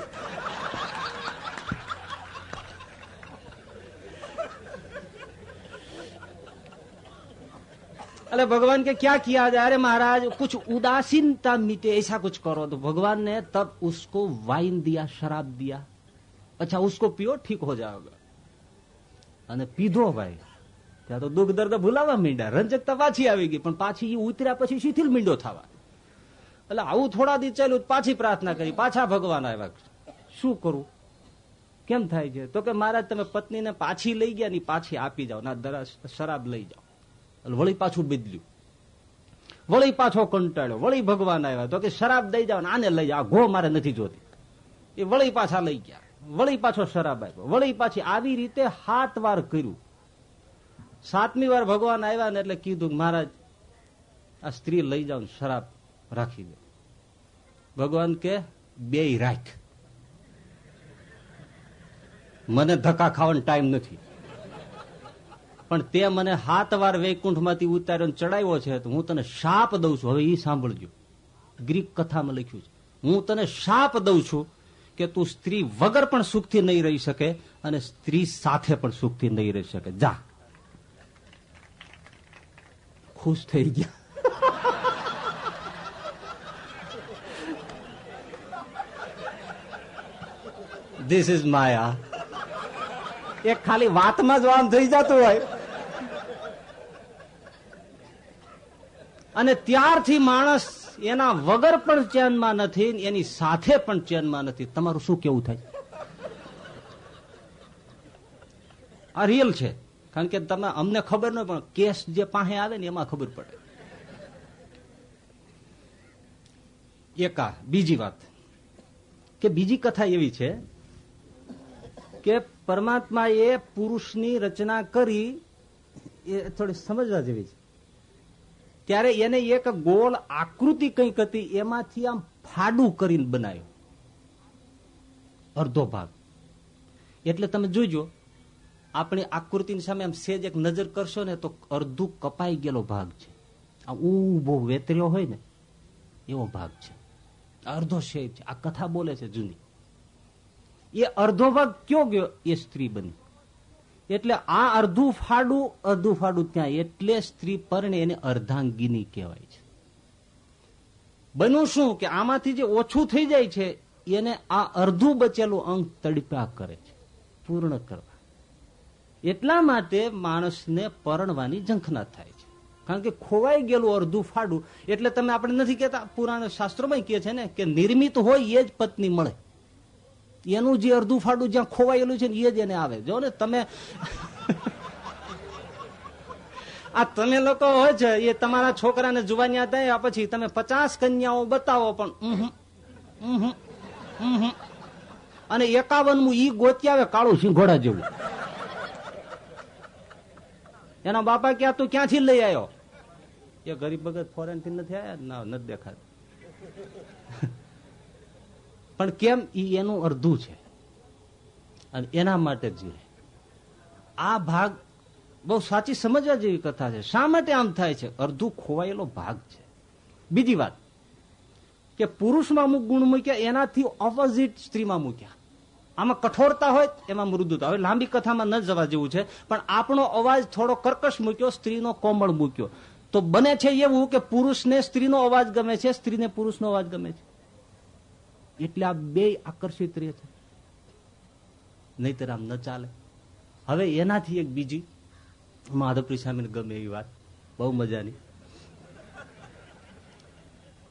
अरे भगवान के क्या किया जाए अरे महाराज कुछ उदासीनता मिटे ऐसा कुछ करो तो भगवान ने तब उसको वाइन दिया शराब दिया अच्छा उसको पियो ठीक हो जाएगा અને પીધો ભાઈ ત્યાં તો દુઃખ દર્દ ભૂલાવા માંડ્યા રંજકતા પાછી આવી ગઈ પણ પાછી એ ઉતર્યા પછી શિથિલ મીંડો થવા એટલે આવું થોડા દી ચાલ્યું પાછી પ્રાર્થના કરી, પાછા ભગવાન આવ્યા શું કરું? કેમ થાય છે? તો કે મહારાજ, તમે પત્નીને પાછી લઈ ગયા ની પાછી આપી જાઓ, ના દરા શરાબ લઈ જાઓ. વળી પાછું બદલ્યું. વળી પાછો કંટાળ્યો. વળી ભગવાન આવ્યા. તો કે શરાબ દઈ જાઓ આને લઈ જાઓ. ઘો મારે નથી જોતી. એ વળી પાછા લઈ ગયા. વળી પાછો શરાબ આપ્યો. વળી પાછી આવી રીતે સાત વાર કર્યું. સાતમી વાર ભગવાન આવ્યા ને એટલે કીધું મહારાજ, આ સ્ત્રી લઈ જાઓ શરાબ. રાખી દે ભગવાન કે બે રાખ. મને ધક્કા ખાવાનો ટાઈમ નથી. પણ તે મને હાથ વાર વૈકુંઠમાંથી ઉતાર્યો ચડાવ્યો છે તો હું તને શાપ દઉં છું. હવે એ સાંભળજો. ગ્રીક કથામાં લખ્યું છે. હું તને શાપ દઉં છું કે તું સ્ત્રી વગર પણ સુખથી નહીં રહી શકે અને સ્ત્રી સાથે પણ સુખથી નહીં રહી શકે. જા. ખુશ થઈ ગયા. ધીસ ઇઝ માયા એ ખાલી વાતમાં જ આમ થઈ જતું હોય. અને ત્યારથી માણસ એના વગર પણ ચેનમાં નથી, એની સાથે પણ ચેનમાં નથી. તમારું શું કેવું થાય? આ રિયલ છે. કારણ કે તમે અમને ખબર ન પણ કેસ જે પાસે આવે ને એમાં ખબર પડે. એકા બીજી વાત. કે બીજી કથા એવી છે કે પરમાત્માએ પુરુષની રચના કરી, એ થોડી સમજવા જેવી છે. ત્યારે એને એક ગોળ આકૃતિ કંઈક હતી, એમાંથી આમ ફાડું કરીને બનાવ્યું. અડધો ભાગ. એટલે તમે જોજો, આપણી આકૃતિની સામે આમ સેજ એક નજર કરશો ને, તો અડધું કપાઈ ગયેલો ભાગ છે. આ ઊભો વેતર્યો હોય ને, એવો ભાગ છે. અડધો શેપ છે. આ કથા બોલે છે જૂની. એ અડધો ભાગ કયો ગયો? એ સ્ત્રી બની. એટલે આ અર્ધું ફાડું અર્ધું ફાડું ત્યાં. એટલે સ્ત્રી પરણે એને અર્ધાંગીની કહેવાય છે. બન્યું શું? કે આમાંથી જે ઓછું થઈ જાય છે, એને આ અર્ધું બચેલું અંગ તડપ્યા કરે છે. પૂર્ણ કરવા. એટલા માટે માણસને પરણવાની ઝંખના થાય છે. કારણ કે ખોવાઈ ગયેલું અર્ધું ફાડું, એટલે તમે આપણે નથી કહેતા, પુરાણ શાસ્ત્રોમાં કહે છે ને, કે નિર્મિત હોય એ જ પત્ની મળે. એનું જે અડધું ફાડું જ્યાં ખોવાયેલું છે ને એ જ એને આવે. જો ને તમે આ તમે લોકો હોય છે એ તમારા છોકરાને જુવાનિયા થાય પછી તમે પચાસ કન્યાઓ બતાવો પણ. અને એકાવનમું ઈ ગોતી આવે કાળું સિંઘોડા જેવું. એના બાપા ક્યાં તું ક્યાંથી લઈ આવ્યો? એ ગરીબ ભગત ફોરેનથી નથી આવ્યા? ના, નથી દેખાત. પણ કેમ ઈ એનું અર્ધું છે? અને એના માટે જીવે. આ ભાગ બહુ સાચી સમજવા જેવી કથા છે. શા માટે આમ થાય છે? અર્ધું ખોવાયેલો ભાગ છે. બીજી વાત, કે પુરુષમાં અમુક ગુણ મૂક્યા, એનાથી ઓપોઝિટ સ્ત્રીમાં મૂક્યા. આમાં કઠોરતા હોય એમાં મૃદુતા હવે લાંબી કથામાં ન જવા જેવું છે, પણ આપણો અવાજ થોડો કર્કશ મૂક્યો, સ્ત્રીનો કોમળ મૂક્યો. તો બને છે એવું કે પુરુષને સ્ત્રીનો અવાજ ગમે છે, સ્ત્રીને પુરુષનો અવાજ ગમે છે. એટલે આ બે આકર્ષિત રહે છે. નહીતર આમ ન ચાલે. હવે એનાથી એક બીજી માધવપ્રી સ્વામીને ગમે એવી વાત. બહુ મજાની.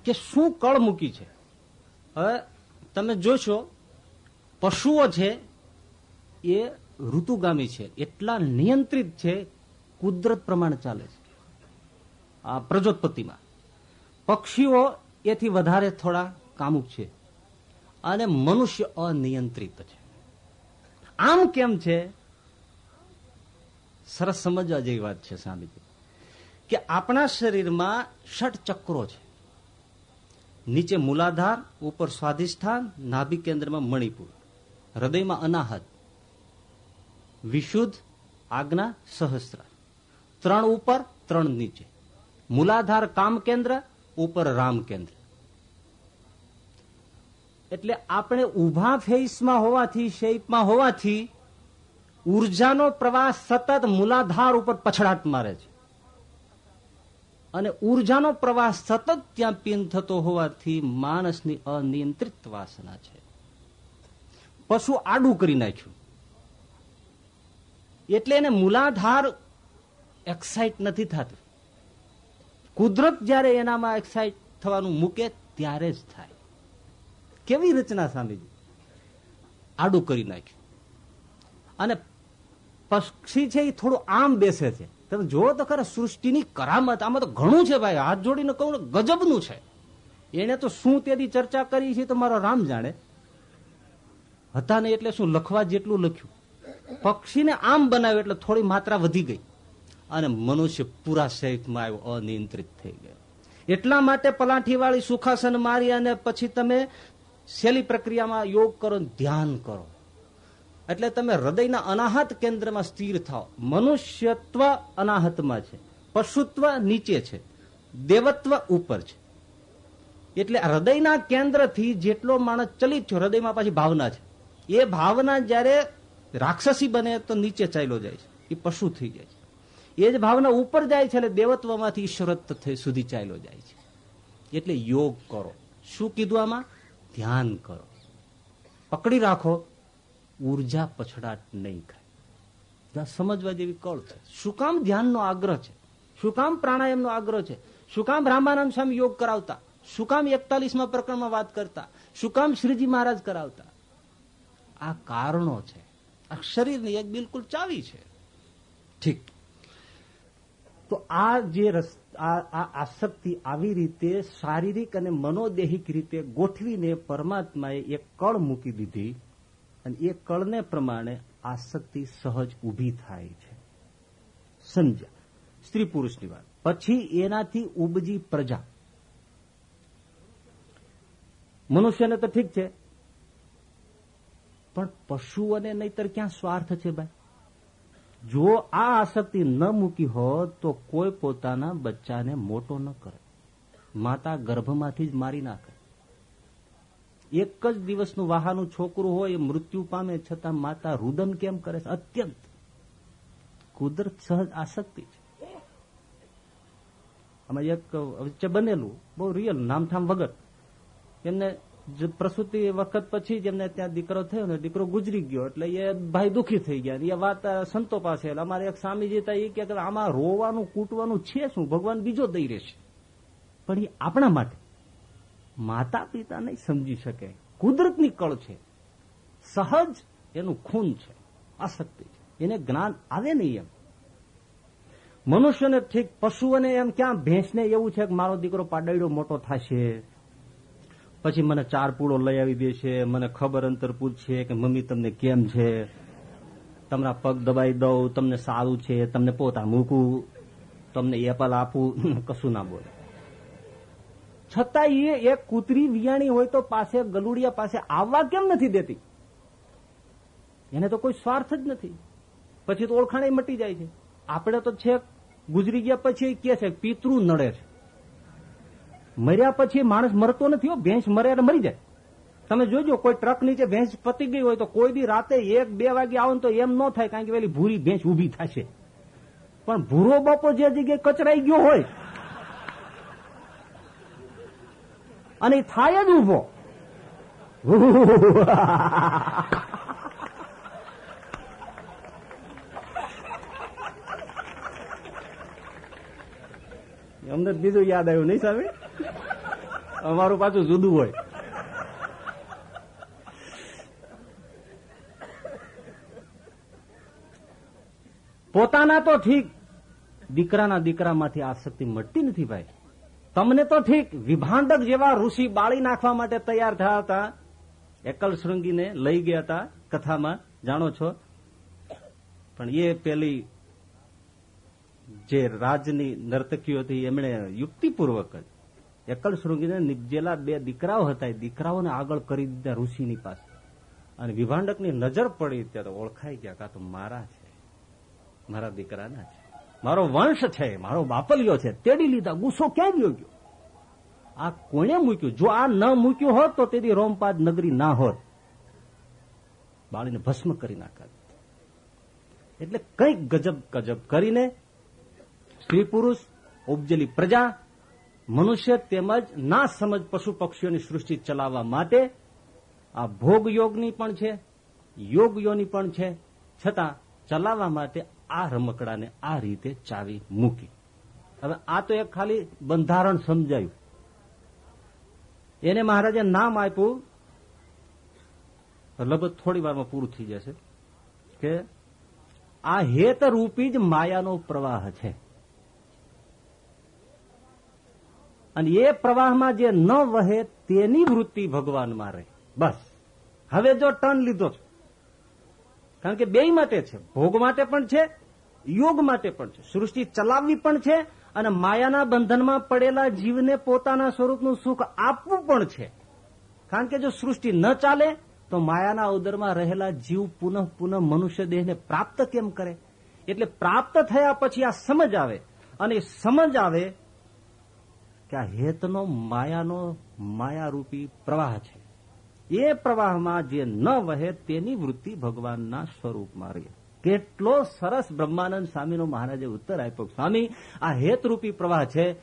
કે શું કળ મૂકી છે? હવે તમે જોશો, પશુઓ છે, એ ઋતુગામી છે. એટલા નિયંત્રિત છે, કુદરત પ્રમાણે ચાલે છે. આ પ્રજોત્પત્તિમાં પક્ષીઓ એથી વધારે થોડા કામુક છે. અને મનુષ્ય અનિયંત્રિત છે. આમ કેમ છે? સરસ સમજવા જેવી વાત છે સ્વામીજી, કે આપણા શરીરમાં ષટ ચક્રો છે. નીચે મૂલાધાર, ઉપર સ્વાધિષ્ઠાન, નાભિ કેન્દ્રમાં મણિપુર. હૃદયમાં અનાહત. વિશુદ્ધ, આજ્ઞા, સહસ્ત્ર. ત્રણ ઉપર ત્રણ નીચે. મૂલાધાર કામ કેન્દ્ર, ઉપર રામ કેન્દ્ર. એટલે આપણે ઊભા ફેસમાં હોવાથી શેપમાં હોવાથી ઉર્જાનો પ્રવાહ સતત મૂલાધાર ઉપર પછડાટ મારે છે. અને ઉર્જાનો પ્રવાહ સતત ત્યાં પીન થતો હોવાથી માણસની અનિયંત્રિત વાસના છે. પશુ આડું કરી નાખ્યું. એટલે એને મૂલાધાર એક્સાઇટ નથી થતું. કુદરત જયારે એનામાં એક્સાઇટ થવાનું મૂકે, ત્યારે જ થાય. કેવી રચના સ્વામીજી આડું કરી નાખ્યું. અને પક્ષી છે એ થોડું આમ બેસે છે. તમે જુઓ તો ખરા સૃષ્ટિની કરામત, આમાં તો ઘણું છે ભાઈ. હાથ જોડીને કહું ગજબનું છે. એને તો શું તેથી ચર્ચા કરી છે તો મારો રામ જાણે. હતા ને એટલે શું લખવા જેટલું લખ્યું. પક્ષીને આમ બનાવ્યું એટલે થોડી માત્રા વધી ગઈ. અને મનુષ્ય પૂરા સહિતમાં આવ્યો, અનિયંત્રિત થઈ ગયો. એટલા માટે પલાઠી વાળી સુખાસન મારી અને પછી તમે શેલી પ્રક્રિયામાં યોગ કરો ધ્યાન કરો. એટલે તમે હૃદયના અનાહત કેન્દ્રમાં સ્થિર થાઓ. મનુષ્યત્વ અનાહતમાં છે. પશુત્વ નીચે છે. દેવત્વ ઉપર છે. એટલે હૃદયના કેન્દ્રથી જેટલો માણસ ચલિત છે હૃદયમાં પાછી ભાવના છે. એ ભાવના જયારે રાક્ષસી બને તો નીચે ચાલ્યો જાય છે. એ પશુ થઈ જાય છે. એ જ ભાવના ઉપર જાય છે એટલે દેવત્વમાંથી ઈશ્વરત્વ સુધી ચાલ્યો જાય છે. એટલે યોગ કરો. શું કીધું આમાં? ધ્યાન કરો. પકડી રાખો. ઊર્જા પછડાટ નહીં ખાય સમજવા જેવી કળ છે. શું કામ ધ્યાનનો આગ્રહ છે? શું કામ પ્રાણાયામનો આગ્રહ છે? શું કામ રામાનંદ સ્વામી યોગ કરાવતા? શું કામ એકતાલીસમાં પ્રકરણમાં વાત કરતા? શું કામ શ્રીજી મહારાજ કરાવતા? આ કારણો છે. આ શરીરની એક બિલકુલ ચાવી છે. ઠીક. તો આ જે આ આસક્તિ આવી રીતે શારીરિક અને મનોદેહિક રીતે ગોઠવીને પરમાત્માએ એક કળ મૂકી દીધી અને એ કળને પ્રમાણે આસક્તિ સહજ ઊભી થાય છે. સમજ્યા સ્ત્રી પુરુષની વાત. પછી એનાથી ઉપજી પ્રજા. મનુષ્યને તો ઠીક છે, પણ પશુઓને નહીતર ક્યાં સ્વાર્થ છે ભાઈ? જો આ આસક્તિ ન મૂકી હોત, તો કોઈ પોતાના બચ્ચાને મોટો ન કરે. માતા ગર્ભમાંથી જ મારી નાખે. એક જ દિવસનું વાહાનું છોકરું હોય, એ મૃત્યુ પામે છતાં માતા રુદન કેમ કરે છે? અત્યંત. કુદરત સહજ આસક્તિ છે. એક વચ્ચે બનેલું, બહુ રિયલ નામઠામ વગર. એમને પ્રસૂતિ વખત પછી જેમને ત્યાં દીકરો થયો ને, દીકરો ગુજરી ગયો એટલે એ ભાઈ દુખી થઈ ગયા એ વાત સંતો પાસે અમારે એક સ્વામીજી હતા, એ કે આમાં રોવાનું, કૂટવાનું છે શું? ભગવાન બીજો દઈ રહેશે પણ એ આપણા માટે માતા પિતા નહીં સમજી શકે. કુદરતની કળ છે. સહજ એનું ખૂન છે. આસક્તિ છે. એને જ્ઞાન આવે નહીં એમ. મનુષ્યને ઠીક પશુઓને એમ ક્યાં ભેંસને એવું છે કે મારો દીકરો પાડૈડો મોટો થશે? પછી મને ચાર પૂળો લઈ આવી દેશે મને ખબર અંતર પૂછશે કે, મમ્મી, તમને કેમ છે? તમારા પગ દબાઈ દઉં, તમને સારું છે, તમને પોતા મૂકું, તમને એપલ આપું. કશું ના બોલે. છતાં એ એક કૂતરી વિયાણી હોય તો પાસે ગલુડિયા પાસે આવવા કેમ નથી દેતી? એને તો કોઈ સ્વાર્થ જ નથી. પછી તો ઓળખાણે મટી જાય છે. આપણે તો છેક ગુજરી ગયા પછી કે છે, પિતૃ નડે છે. મર્યા પછી માણસ મરતો નથી ભેંસ મરે એટલે મરી જાય. તમે જોજો, કોઈ ટ્રક નીચે ભેંસ પતી ગઈ હોય તો કોઈ બી રાતે એક, બે વાગે આવો તો એમ ન થાય કારણ કે પેલી ભૂરી ભેંસ ઊભી થશે. પણ ભૂરો બાપો જે જગ્યાએ કચરાઈ ગયો હોય, અને થાય જ ઊભો અમને બીજું યાદ આવ્યું નહીં સાહેબ? અમારું પાછું જુદું હોય. પોતાના તો ઠીક, દીકરાના દીકરામાંથી આસક્તિ મળતી નથી ભાઈ. તમને તો ઠીક, વિભાંડક જેવા ઋષિ બાળી નાખવા માટે તૈયાર થયા હતા. એકલ શૃંગીને લઈ ગયા હતા કથામાં, જાણો છો? પણ એ પેલી જે રાજની નર્તકીઓ હતી એમણે યુક્તિપૂર્વક જ એકલ શૃંગીને નિપજેલા બે દીકરાઓ હતા. એ દીકરાઓને આગળ કરી દીધા ઋષિની પાસે. અને વિભાંડકની નજર પડી ત્યારે ઓળખાઈ ગયા કા તો મારા છે. મારા દીકરાના છે. મારો વંશ છે. મારો બાપલિયો છે. તેડી લીધા. ગુસ્સો ક્યાં ગયો ગયો. આ કોણે મૂક્યું? જો આ ન મૂક્યું હોત તો તેથી રોમપાદ નગરી ના હોત. બાળીને ભસ્મ કરી નાખત એટલે કંઈક ગજબ ગજબ કરીને સ્ત્રી પુરુષ, ઉપજેલી પ્રજા મનુષ્ય તેમજ ના સમજ પશુ પક્ષીઓની સૃષ્ટિ ચલાવવા માટે આ ભોગ યોગની પણ છે યોગયોની પણ છે. છતાં ચલાવવા માટે આ રમકડાને આ રીતે ચાવી મૂકી. હવે આ તો એક ખાલી બંધારણ સમજાયું. એને મહારાજે નામ આપ્યું. લગભગ થોડી વારમાં પૂરું થઈ જશે કે આ હેત રૂપી જ માયાનો પ્રવાહ છે. અને એ પ્રવાહમાં જે ન વહે તેની વૃત્તિ ભગવાનમાં રહે. બસ. હવે જો ટર્ન લીધો છે. કારણ કે બે માટે છે. ભોગ માટે પણ છે, યોગ માટે પણ છે. સૃષ્ટિ ચલાવવી પણ છે અને માયાના બંધનમાં પડેલા જીવને પોતાના સ્વરૂપનું સુખ આપવું પણ છે. કારણ કે જો સૃષ્ટિ ન ચાલે, તો માયાના ઉદરમાં રહેલા જીવ પુનઃ પુનઃ મનુષ્ય દેહને પ્રાપ્ત કેમ કરે? એટલે પ્રાપ્ત થયા પછી આ સમજ આવે. અને સમજ આવે કે આ હેતનો માયાનો માયારૂપી પ્રવાહ છે. એ પ્રવાહમાં જે ન વહે તેની વૃત્તિ ભગવાનના સ્વરૂપમાં રહે. કેટલો સરસ બ્રહ્માનંદ સ્વામીનો મહારાજે ઉત્તર આપ્યો, સ્વામી, આ હેતરૂપી પ્રવાહ છે,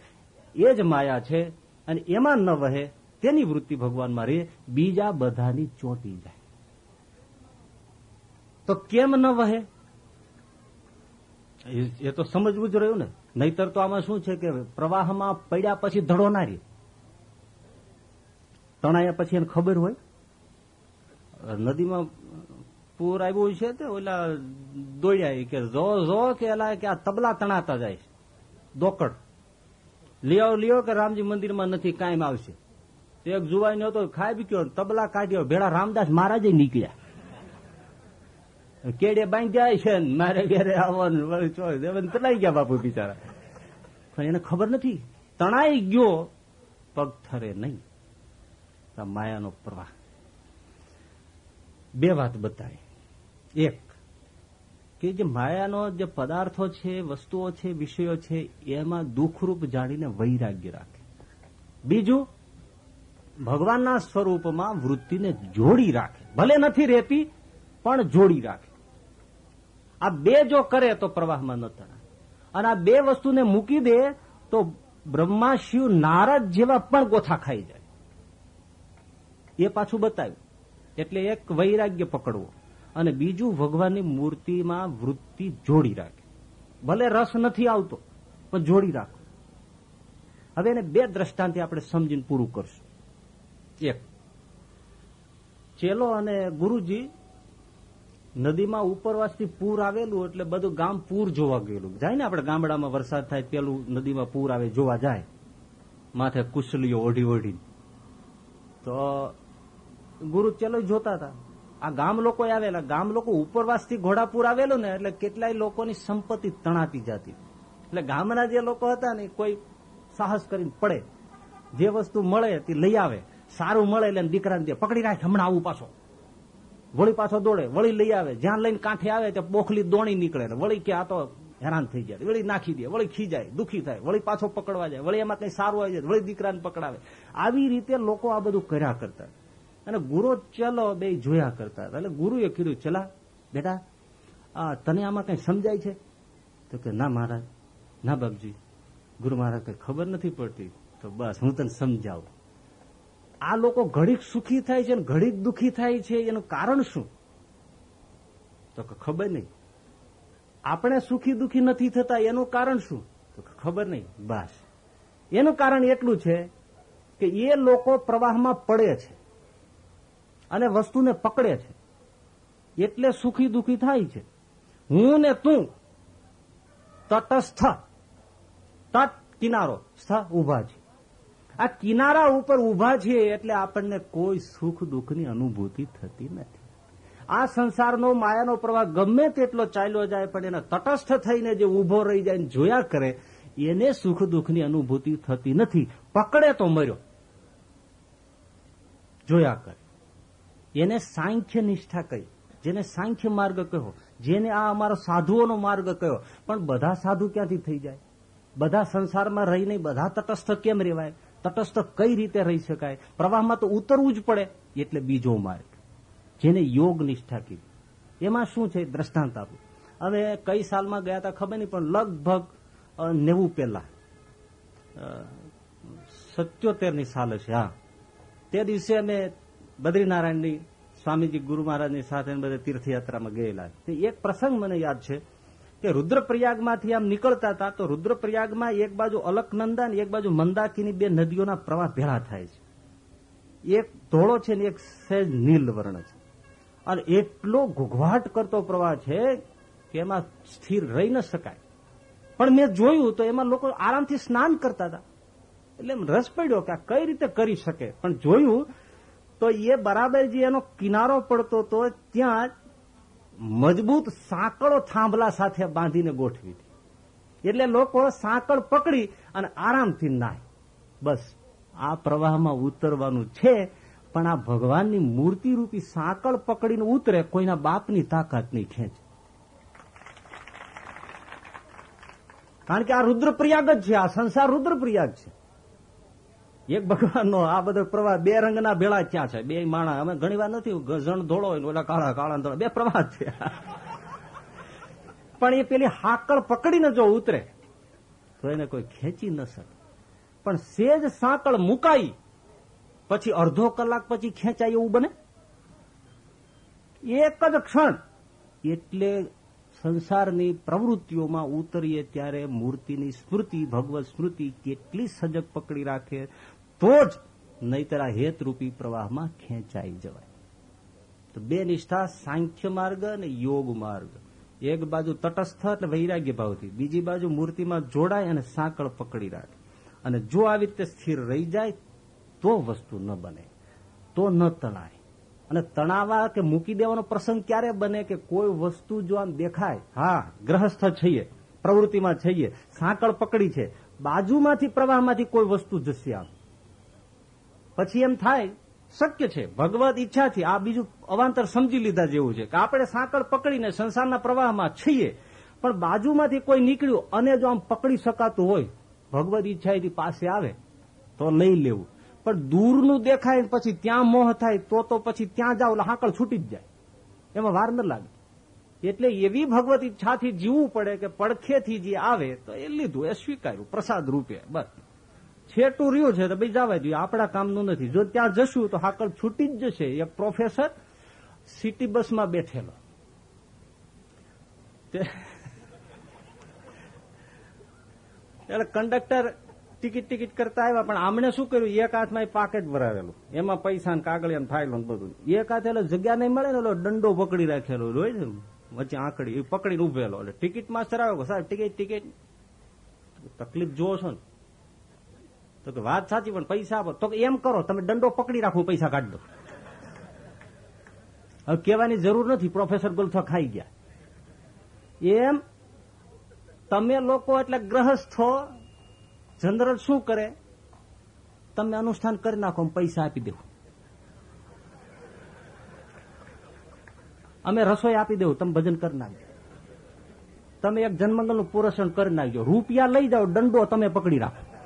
એ જ માયા છે, અને એમાં ન વહે તેની વૃત્તિ ભગવાનમાં રહે, બીજા બધાની ચોંટી જાય. તો કેમ ન વહે? એ તો સમજવું જ રહ્યું ને. નહીતર તો આમાં શું છે કે પ્રવાહમાં પડ્યા પછી ધડો ના રે તણાયા પછી એને ખબર હોય. નદીમાં પૂર આવ્યું છે તે ઓલા દોડ્યા કે જો જો કે એલા કે આ તબલા તણાતા જાય છે. દોકડ. લિયો લિયો કે રામજી મંદિરમાં નથી, કાયમ આવશે. એક જુવાઈ હતો, ખાઈ બી ગયો તબલા કાઢ્યો. ભેળા રામદાસ મહારાજે નીકળ્યા. કેડે બાંધ્યા છે મારે ઘેરે આવવાનું ચોય. ગયા બાપુ બિચારા. પણ એને ખબર નથી. તણાઈ ગયો પગ થરે નહીં માયાનો પ્રવાહ. બે વાત બતાવી એક, કે જે માયાનો જે પદાર્થો છે, વસ્તુઓ છે, વિષયો છે, એમાં દુઃખરૂપ જાણીને વૈરાગ્ય રાખે. બીજું, ભગવાનના સ્વરૂપમાં વૃત્તિને જોડી રાખે. ભલે નથી રહેતી પણ જોડી રાખે. આ બે જો કરે તો પ્રવાહમાં ન તણાય. અને આ બે વસ્તુને મૂકી દે તો બ્રહ્મા શિવ નારદ જેવા પણ ગોથા ખાઈ જાય. એ પાછું બતાવ્યું. એટલે એક વૈરાગ્ય પકડવો અને બીજું ભગવાનની મૂર્તિમાં વૃત્તિ જોડી રાખે. ભલે રસ નથી આવતો, પણ જોડી રાખો. હવે એને બે દ્રષ્ટાંતિ આપણે સમજીને પૂરું કરશું. એક, ચેલો અને ગુરુજી નદીમાં ઉપરવાસથી પૂર આવેલું એટલે બધું ગામ પૂર જોવા ગયેલું. જાય ને આપણે ગામડામાં વરસાદ થાય પેલું નદીમાં પૂર આવે જોવા જાય. માથે કુશલીઓ ઓઢી ઓઢી તો ગુરુ ચલો જોતા હતા. આ ગામ લોકો આવેલા. ગામ લોકો ઉપરવાસથી ઘોડાપુર આવેલું ને એટલે કેટલાય લોકોની સંપત્તિ તણાતી જતી. એટલે ગામના જે લોકો હતા ને કોઈ સાહસ કરીને પડે. જે વસ્તુ મળે તે લઈ આવે. સારું મળે એટલે દીકરાને પકડી રાખ, હમણાં આવું પાછો. વળી પાછો દોડે, વળી લઈ આવે. જ્યાં લઈને કાંઠે આવે ત્યાં બોખલી દોણી નીકળે વળી કે આ તો હેરાન થઈ જાય. વળી નાખી દે, વળી ખીજાય, દુખી થાય, વળી પાછો પકડવા જાય, વળી એમાં કઈ સારું આવી જાય, વળી દીકરાને પકડાવે. આવી રીતે લોકો આ બધું કર્યા કરતા. અને ગુરુ ચલો બે જોયા કરતા. એટલે ગુરુએ કીધું, ચલા, બેટા તને આમાં કઈ સમજાય છે? તો કે, ના મહારાજ, ના બાપજી, ગુરુ મહારાજ, કઈ ખબર નથી પડતી. તો બસ, હું તને સમજાવું. આ લોકો ઘડીક સુખી થાય છે અને ઘડીક દુખી થાય છે, એનું કારણ શું? તો કે ખબર નહીં. આપણે સુખી દુખી નથી થતા, એનું કારણ શું? તો કે ખબર નહીં. બસ. એનું કારણ એટલું છે કે એ લોકો પ્રવાહમાં પડે છે અને વસ્તુને પકડે છે. એટલે સુખી દુખી થાય છે. હું ને તું તટસ્થ, તટ કિનારો, સ્થ ઊભા છે. આ કિનારા ઉપર ઊભા છીએ એટલે આપણને કોઈ સુખ દુઃખની અનુભૂતિ થતી નથી. આ સંસારનો માયાનો પ્રવાહ ગમે તેટલો ચાલ્યો જાય પણ એના તટસ્થ થઈને જે ઊભો રહી જાય જોયા કરે, એને સુખ દુઃખની અનુભૂતિ થતી નથી. પકડે તો મર્યો. જોયા કરે. એને સાંખ્ય નિષ્ઠા કહી, જેને સાંખ્ય માર્ગ કહ્યો જેને આ અમારો સાધુઓનો માર્ગ કહ્યો પણ બધા સાધુ ક્યાંથી થઈ જાય? બધા સંસારમાં રહીને બધા તટસ્થ કેમ રેવાય તટસ્થ કઈ રીતે રહી શકાય? પ્રવાહમાં તો ઉતરવું જ પડે, એટલે બીજો માર્ગ. જેને યોગ નિષ્ઠા કીધી. એમાં શું છે? દ્રષ્ટાંત આપું. હવે કઈ સાલમાં ગયા હતા ખબર નહીં, પણ લગભગ નેવું પહેલા. સત્યોતેરની સાલ હશે, હા. તે દિવસે અમે બદ્રીનારાયણની સ્વામીજી ગુરુ મહારાજની સાથે બધા તીર્થયાત્રામાં ગયેલા. એક પ્રસંગ મને યાદ છે. કે રુદ્રપ્રયાગમાંથી આમ નીકળતા હતા, તો રુદ્રપ્રયાગમાં એક બાજુ અલકનંદા ને એક બાજુ મંદાકીની બે નદીઓના પ્રવાહ ભેળા થાય છે. એક ધોળો છે ને એક સહેજ નીલ વર્ણ છે. અને એટલો ઘૂઘવાટ કરતો પ્રવાહ છે કે એમાં સ્થિર રહી ન શકાય. પણ મેં જોયું તો એમાં લોકો આરામથી સ્નાન કરતા હતા. એટલે રસ પડ્યો કે આ કઈ રીતે કરી શકે? પણ જોયું તો એ બરાબર જે એનો કિનારો પડતો હતો ત્યાં મજબૂત સાંકળો થાંભલા સાથે બાંધીને ગોઠવી હતી. એટલે લોકો સાંકળ પકડી અને આરામથી નાય બસ, આ પ્રવાહમાં ઉતરવાનું છે, પણ આ ભગવાનની મૂર્તિ રૂપી સાંકળ પકડીને ઉતરે કોઈના બાપની તાકાત નહીં ખેંચ. કારણ કે આ રુદ્રપ્રયાગ જ છે, આ સંસાર રુદ્રપ્રયાગ છે. એક ભગવાનનો આ બધો પ્રવાહ બે રંગના ભેળા ક્યાં છે. બે માણા. અમે ઘણી વાર નથી ગઝણ ધોળો હોય ઓલા કાળા કાળા ધોળા. બે પ્રવાહ છે પણ એ પેલી હાકળ પકડીને જો ઉતરે, તો એને કોઈ ખેંચી ન શકે. પણ સેજ સાંકળ મુકાઈ, પછી અડધો કલાક પછી ખેંચાય એવું બને? એક જ ક્ષણ. એટલે સંસારની પ્રવૃત્તિઓમાં ઉતરીએ ત્યારે મૂર્તિની સ્મૃતિ, ભગવત સ્મૃતિ કેટલી સજગ પકડી રાખે તો જ નહીતર આ હેતરૂપી પ્રવાહમાં ખેંચાઈ જવાય. તો બે નિષ્ઠા, સાંખ્ય માર્ગ અને યોગ માર્ગ. એક બાજુ તટસ્થ એટલે વૈરાગ્ય ભાવથી, બીજી બાજુ મૂર્તિમાં જોડાય અને સાંકળ પકડી રાખે. અને જો આવી રીતે સ્થિર રહી જાય, તો વસ્તુ ન બને, તો ન તણાય. અને તણાવા કે મૂકી દેવાનો પ્રસંગ ક્યારે બને કે કોઈ વસ્તુ જો આમ દેખાય, હા, ગ્રહસ્થ છીએ, પ્રવૃત્તિમાં છીએ, સાંકળ પકડી છે, બાજુમાંથી, પ્રવાહમાંથી કોઈ વસ્તુ જશે આમ. પછી એમ થાય, શક્ય છે ભગવત ઈચ્છાથી આ બીજું અવાંતર સમજી લીધા જેવું છે કે આપણે સાંકળ પકડીને સંસારના પ્રવાહમાં છીએ, પણ બાજુમાંથી કોઈ નીકળ્યું અને જો આમ પકડી શકાતું હોય ભગવત ઈચ્છાથી પાસે આવે, તો લઈ લેવું. પણ દૂરનું દેખાય પછી ત્યાં મોહ થાય, તો તો પછી ત્યાં એટલે હાકળ છૂટી જ જાય. એમાં વાર ન લાગે. એટલે એવી ભગવત ઈચ્છાથી જીવવું પડે કે પડખેથી જે આવે, તો એ લીધું, એ સ્વીકાર્યું, પ્રસાદ રૂપે, બસ. છેટું રહ્યું છે તો ભાઈ જવા જોઈએ આપણા કામનું નથી. જો ત્યાં જશું તો હાકળ છૂટી જ જશે. એક પ્રોફેસર સિટી બસમાં બેઠેલો. એટલે કંડક્ટર ટિકિટ ટિકિટ કરતા આવ્યા, પણ આમણે શું કર્યું? એક હાથમાં પાકેટ ભરાવેલું. એમાં પૈસા ને કાગળિયા ને ફાઇલો બધું. એક હાથે એટલે જગ્યા નહીં મળે ને એટલે દંડો પકડી રાખેલો. હોય છે વચ્ચે આંકડી પકડીને ઉભેલો. એટલે ટિકિટ માસ્ટર આવ્યો સાહેબ ટિકિટ ટિકિટ તકલીફ જોવો છો ને? તો કે વાત સાચી, પણ પૈસા આપો તો એમ કરો, તમે દંડો પકડી રાખો પૈસા કાઢી હવે કહેવાની જરૂર નથી પ્રોફેસર ગોલથો ખાઈ ગયા. એમ, તમે લોકો એટલે ગ્રહસ્થો જનરલ શું કરે? તમે અનુષ્ઠાન કરી નાખો પૈસા આપી દેવું. અમે રસોઈ આપી દેવું, તમે ભજન કરી નાખજો. તમે એક જન્મંગલનું પુરસ્ણ કરી નાખજો. રૂપિયા લઈ જાઓ, દંડો તમે પકડી રાખો.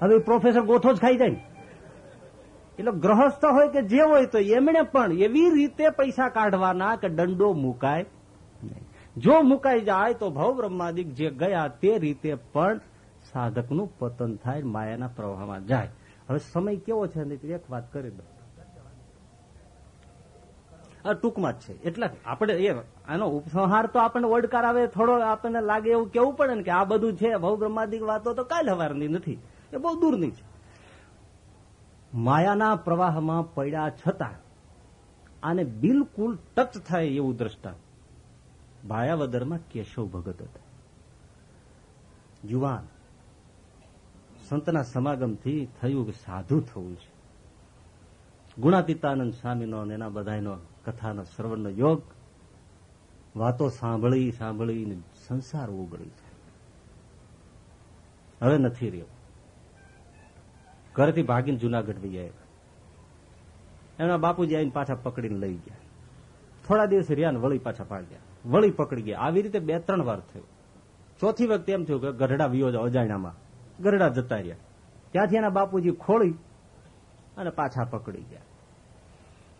હવે પ્રોફેસર ગોથો જ ખાઈ જાય. એટલે ગ્રહસ્થ હોય કે જે હોય તો એમણે પણ એવી રીતે પૈસા કાઢવાના કે દંડો મુકાય જો મુકાઈ જાય તો ભવ બ્રહ્માદિક જે ગયા તે રીતે પણ સાધકનું પતન થાય, માયાના પ્રવાહમાં જાય. હવે સમય કેવો છે એક વાત કરી દઉં ટૂંકમાં જ છે. એટલે આપણે એ, આનો ઉપસંહાર તો આપણને ઓડકાર આવે, થોડો આપણને લાગે એવું કેવું પડે ને કે આ બધું છે, ભવ બ્રહ્માદિક વાતો તો કાલ હવારની નથી. એ બહુ દૂરની છે. માયાના પ્રવાહમાં પડ્યા છતાં આને બિલકુલ ટચ થાય એવું દ્રષ્ટા ભાયાવદરમાં કેશવ ભગત હતા. યુવાન સંતના સમાગમથી થયું કે સાધુ થવું છે. ગુણાતીતાનંદ સ્વામીનો અને એના બધાનો કથાનો શ્રવણનો યોગ, વાતો સાંભળી સાંભળીને સંસાર ઓગળી છે હવે નથી રહ્યો. ઘરેથી ભાગીને જુનાગઢ વહી આવ્યા. એમના બાપુજી આવીને પાછા પકડીને લઈ ગયા. થોડા દિવસ રહ્યા ને વળી પાછા પાડ્યા વળી પકડી ગયા. આવી રીતે બે ત્રણ વાર થયું. ચોથી વખત એમ થયું કે ગઢડા વિયો જાઓ અજાણ્યામાં. ગઢડા જતા રહ્યા. ત્યાંથી એના બાપુજી ખોળી અને પાછા પકડી ગયા.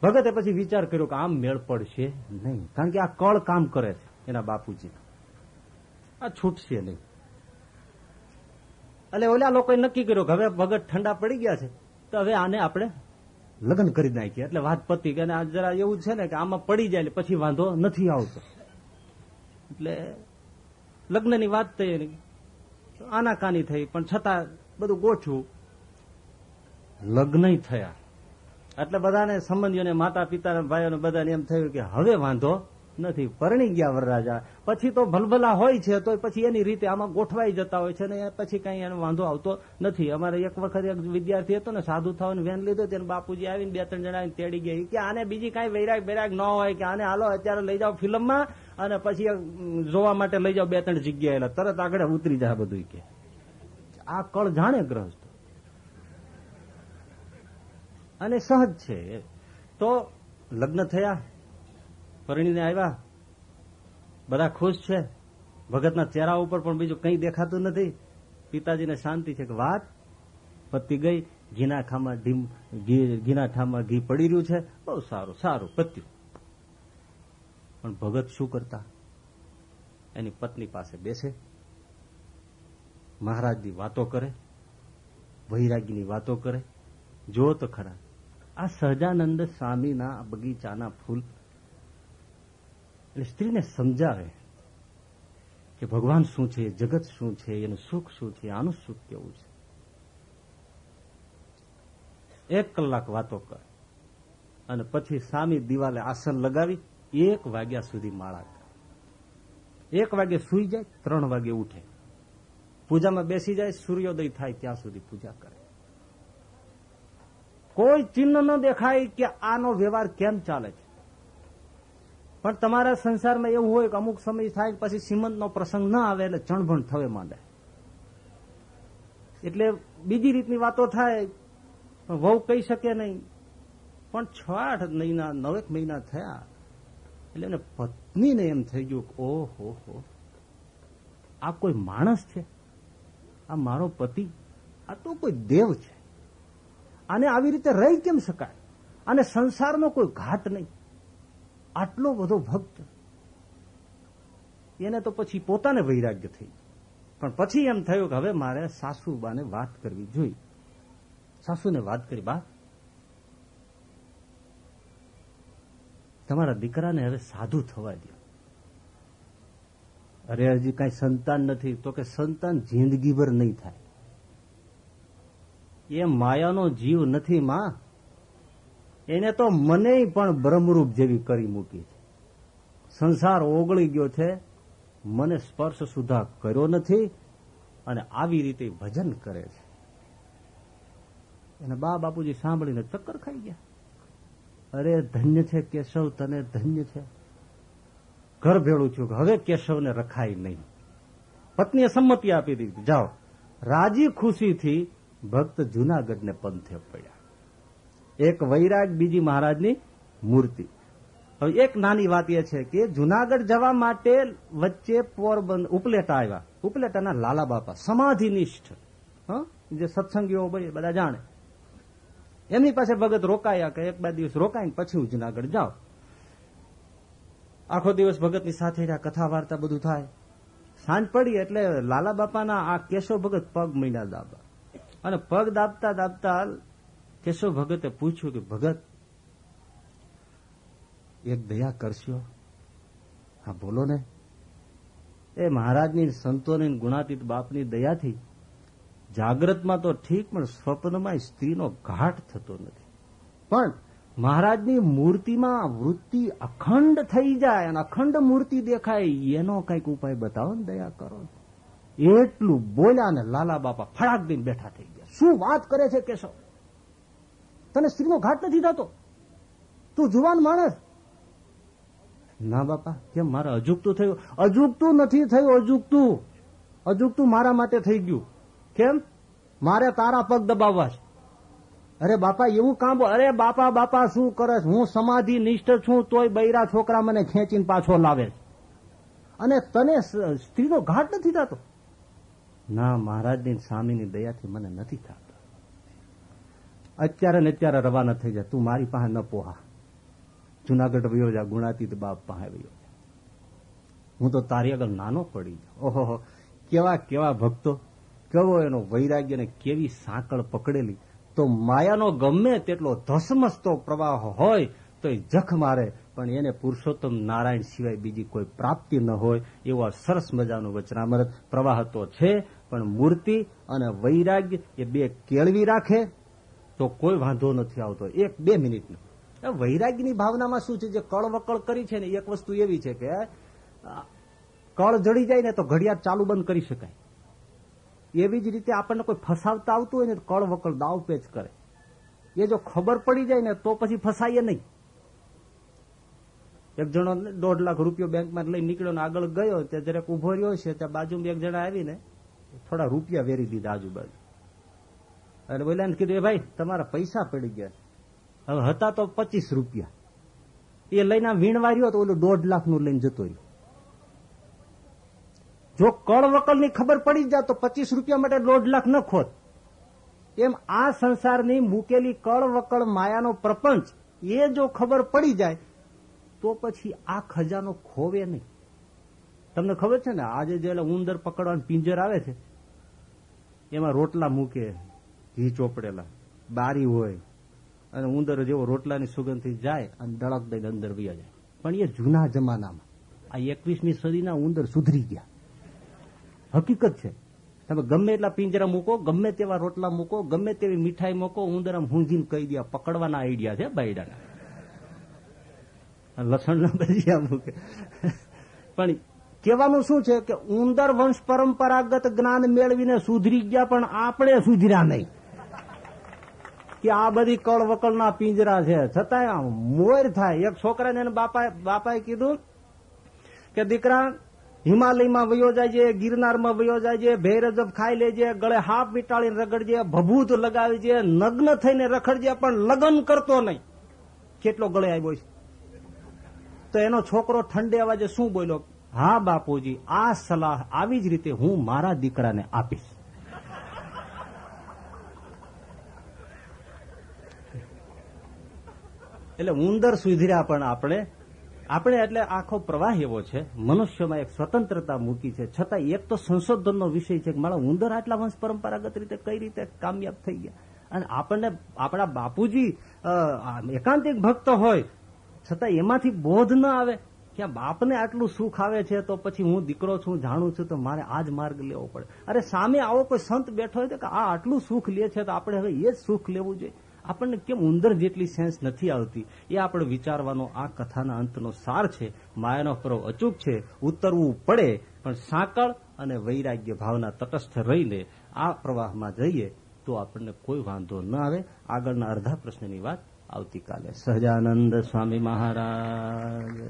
ભગતે પછી વિચાર કર્યો કે આમ મેળ પડશે નહીં. કારણ કે આ કળ કામ કરે છે એના બાપુજી આ છૂટશે નહીં. એટલે ઓલા લોકોએ નક્કી કર્યું હવે ભગત ઠંડા પડી ગયા છે, તો હવે આને આપણે લગ્ન કરી નાખીએ. એટલે વાત પતી કે જરા એવું છે ને કે આમાં પડી જાય પછી વાંધો નથી આવતો. એટલે લગ્નની વાત થઈ એની. આનાકાની થઈ, પણ છતાં બધું ગોઠવું. લગ્ન થયા. એટલે બધાને સંબંધીઓને માતા પિતા ભાઈઓને બધાને એમ થયું કે હવે વાંધો નથી, પરણી ગયા વરરાજા. પછી તો ભલભલા હોય છે તો પછી એની રીતે આમાં ગોઠવાઈ જતા હોય છે ને પછી કઈ એનો વાંધો આવતો નથી. અમારે એક વખત એક વિદ્યાર્થી હતો ને, સાધુ થવાનું વેન લીધો તેને બાપુજી આવીને બે ત્રણ જણા તેડી ગયા. કે આને બીજી કાંઈ વૈરાગ વૈરાગ ન હોય કે આને હાલો અત્યારે લઈ જાઓ ફિલ્મમાં અને પછી જોવા માટે લઈ જાઓ બે ત્રણ જગ્યાએ. એટલે તરત આગળ ઉતરી જાય બધું કે. આ કળ જાણે ગ્રહસ્થ. અને સહજ છે તો લગ્ન થયા. પરણીને આવ્યા. બધા ખુશ છે. ભગતના ચહેરા ઉપર પણ બીજું કંઈ દેખાતું નથી. પિતાજીને શાંતિ છે કે વાત પતી ગઈ. ઘીના ખામાં ઢીમ ઘીના ઠામાં ઘી પડી રહ્યું છે. બહુ સારું સારું પત્યું. પણ ભગત શું કરતા? એની પત્ની પાસે બેસે. મહારાજની વાતો કરે. વૈરાગીની વાતો કરે. જો તો ખરા. આ સહજાનંદ સ્વામીના બગીચાના ફૂલ એટલે સ્ત્રીને સમજાવે કે ભગવાન શું છે, જગત શું છે, એનું સુખ શું છે, આનું સુખ કેવું છે. એક કલાક વાતો કર અને પછી સામી દિવાલે આસન લગાવી, એક વાગ્યા સુધી માળા કર. એક વાગે સુઈ જાય, ત્રણ વાગે ઉઠે. પૂજામાં બેસી જાય, સૂર્યોદય થાય, ત્યાં સુધી પૂજા કરે. કોઈ ચિહ્ન ન દેખાય કે આનો વ્યવહાર કેમ ચાલે છે. પણ તમારા સંસારમાં એવું હોય કે અમુક સમય થાય પછી સીમંતનો પ્રસંગ ના આવે એટલે ચણભણ થવે માંડે. એટલે બીજી રીતની વાતો થાય, વહુ કહી શકે નહીં. પણ છ આઠ મહિના, નવેક મહિના થયા, એટલે એને પત્નીને એમ થઈ ગયું ઓહો હો, આ કોઈ માણસ છે? આ મારો પતિ? આ તો કોઈ દેવ છે. આને આવી રીતે રહી કેમ શકાય? અને સંસારનો કોઈ ઘાટ નહીં. આટલો બધો ભક્ત. એને તો પછી પોતાને વૈરાગ્ય થઈ પણ પછી એમ થયું કે હવે મારે સાસુબાને વાત કરવી જોઈએ. સાસુને વાત કરી, બા, તમારા દીકરાને હવે સાધુ થવા દો અરે હજી કઈ સંતાન નથી, તો કે સંતાન જિંદગીભર નહીં થાય. એ માયાનો જીવ નથી, માં. એને તો મને પણ બ્રહ્મરૂપ જેવી કરી મૂકી છે. સંસાર ઓગળી ગયો છે, મને સ્પર્શ સુધા કર્યો નથી અને આવી રીતે ભજન કરે છે. અને બા બાપુજી સાંભળીને ચક્કર ખાઈ ગયા. અરે ધન્ય છે કેશવ, તને ધન્ય છે. ઘર ભેળું છું હવે કેશવને રખાય નહીં. પત્નીએ સંમતિ આપી દીધી જાઓ. રાજી ખુશીથી ભક્ત જુનાગઢને પંથે પડ્યા. એક વૈરાગ બીજી મહારાજની મૂર્તિ. હવે એક નાની વાત એ છે કે જુનાગઢ જવા માટે વચ્ચે પોરબંદર ઉપલેટા આવ્યા. ઉપલેટાના લાલા બાપા, સમાધિનિષ્ઠ? જે સત્સંગીઓ બધા જાણે. એમની પાસે ભગત રોકાયા કે એક બે દિવસ રોકાઈને પછી જુનાગઢ જાઓ આખો દિવસ ભગતની સાથે કથા વાર્તા બધું થાય. સાંજ પડી એટલે લાલા બાપાના આ કેશવ ભગત પગ મહિના દાબા. અને પગ દાબતા દાબતા કેશવ ભગતે પૂછ્યું કે, ભગત, એક દયા કરશો? હા, બોલો ને. એ મહારાજની સંતોની ગુણાતીત બાપની દયાથી જાગ્રતમાં તો ઠીક, પણ સ્વપ્નમાં સ્ત્રીનો ઘાટ થતો નથી. પણ મહારાજની મૂર્તિમાં વૃત્તિ અખંડ થઈ જાય અને અખંડ મૂર્તિ દેખાય, એનો કંઈક ઉપાય બતાવો ને, દયા કરો. એટલું બોલ્યા ને લાલા બાપા ફળાક દઈને બેઠા થઈ ગયા. શું વાત કરે છે કેશવ? તને સ્ત્રીનો ઘાટ નથી થતો. તું જુવાન માણસ. ના બાપા, કેમ મારે અજુકતું થયું? અજુગતું નથી થયું, અજુગતું. અજુગતું મારા માટે થઈ ગયું. કેમ? મારે તારા પગ દબાવવા છે. અરે બાપા, એવું કામ અરે બાપા બાપા, શું કરે હું સમાધિ નિષ્ઠ છું, તોય બૈરા છોકરા મને ખેંચીને પાછો લાવે અને તને સ્ત્રીનો ઘાટ નથી થતો? ના, મહારાજની સ્વામીની દયાથી મને નથી થતો. અત્યારે ને અત્યારે રવાના થઈ જાય. તું મારી પાસે ન પોહા. જુનાગઢ વયો જા, ગુણાતીત બાપ પાસે વયો હું તો તારી આગળ નાનો પડી ગયો ઓહો કેવા કેવા ભક્તો. કેવો એનો વૈરાગ્ય ને કેવી સાંકળ પકડેલી. તો માયાનો ગમે તેટલો ધસમસતો પ્રવાહ હોય તો એ જખ મારે. પણ એને પુરુષોત્તમ નારાયણ સિવાય બીજી કોઈ પ્રાપ્તિ ન હોય, એવો સરસ મજાનું વચનામૃત. પ્રવાહ તો છે, પણ મૂર્તિ અને વૈરાગ્ય એ બે કેળવી રાખે. તો કોઈ વાંધો નથી આવતો. એક, બે મિનિટનો. વૈરાગ્યની ભાવનામાં શું છે? જે કળવકળ કરી છે ને, એક વસ્તુ એવી છે કે કળ જડી જાય ને તો ઘડિયાળ ચાલુ બંધ કરી શકાય. એવી જ રીતે આપણને કોઈ ફસાવતા આવતું હોય ને કળ વકળ દાવ પેચ કરે. એ જો ખબર પડી જાય ને, તો પછી ફસાઈએ નહીં. એક જણો દોઢ લાખ રૂપિયો બેંકમાં લઈ નીકળ્યો ને આગળ ગયો, ત્યાં જરાક ઊભો રહ્યો છે, ત્યાં બાજુમાં એક જણા આવીને થોડા રૂપિયા વેરી દીધા આજુબાજુ. અને બોલ્યા કીધું, એ ભાઈ, તમારા પૈસા પડી ગયા. હવે હતા તો પચીસ રૂપિયા. એ લઈને વીણવા તો ઓલું દોઢ લાખનું લઈને જતો રહ્યો. જો કળવકલની ખબર પડી જાય તો પચીસ રૂપિયા માટે દોઢ લાખ ન ખોત. એમ આ સંસારની મૂકેલી કળવકળ માયાનો પ્રપંચ, એ જો ખબર પડી જાય, તો પછી આ ખજાનો ખોવે નહીં. તમને ખબર છે ને, આજે જે ઉંદર પકડવાનું પિંજર આવે છે, એમાં રોટલા મૂકે. ઘી ચોપડેલા, બારી હોય, અને ઉંદર જેવો રોટલાની સુગંધથી જાય અને દળક દઈને અંદર વયા જાય. પણ એ જૂના જમાનામાં, આ એકવીસમી સદીના ઉંદર સુધરી ગયા. હકીકત છે. તમે ગમે એટલા પિંજરા મૂકો, ગમે તેવા રોટલા મૂકો, ગમે તેવી મીઠાઈ મૂકો, ઉંદર આમ હુંજીને કહી દે પકડવાના આઈડિયા છે બાયડાના. લસણના ભજીયા મૂકે. પણ કહેવાનું શું છે કે ઉંદર વંશ પરંપરાગત જ્ઞાન મેળવીને સુધરી ગયા, પણ આપણે સુધર્યા નહીં. કે આ બધી કળવકળના પિંજરા છે. છતાંય મોર થાય. એક છોકરાને એને બાપાએ બાપાએ કીધું કે દીકરા, હિમાલયમાં વયો જાય છે, ગિરનારમાં વયો જાય છે, ભેરજબ ખાઈ લેજે ગળે હાફ વીટાળીને રગડજે, ભભૂત લગાવીજે નગ્ન થઈને રખડજે, પણ લગ્ન કરતો નહીં. કેટલો ગળે આવ્યો છે. તો એનો છોકરો ઠંડે અવાજે શું બોલ્યો? હા બાપુજી, આ સલાહ આવી જ રીતે હું મારા દીકરાને આપીશ. એટલે ઉંદર સુધર્યા પણ આપણે આપણે એટલે આખો પ્રવાહ એવો છે, મનુષ્યમાં એક સ્વતંત્રતા મૂકી છે. છતાં એક તો સંશોધનનો વિષય છે કે મારા ઉંદર આટલા વંશ પરંપરાગત રીતે કઈ રીતે કામયાબ થઈ ગયા. અને આપણને, આપણા બાપુજી એકાંતિક ભક્ત હોય, છતાં એમાંથી બોધ ન આવે કે બાપને આટલું સુખ આવે છે તો પછી હું દીકરો છું, જાણું છું તો મારે આ જ માર્ગ લેવો પડે. અરે સામે આવો કોઈ સંત બેઠો હોય તો કે આ આટલું સુખ લે છે તો આપણે હવે એ જ સુખ લેવું જોઈએ. આપણને કેમ ઉંદર જેટલી સેન્સ નથી આવતી? એ આપણે વિચારવાનો આ કથાના અંતનો સાર છે. માયાનો પર્વ અચૂક છે. ઉતરવું પડે, પણ સાંકળ અને વૈરાગ્ય ભાવના તટસ્થ રહીને આ પ્રવાહમાં જઈએ તો આપણને કોઈ વાંધો ન આવે. આગળના અડધા પ્રશ્નની વાત આવતીકાલે. સહજાનંદ સ્વામી મહારાજ.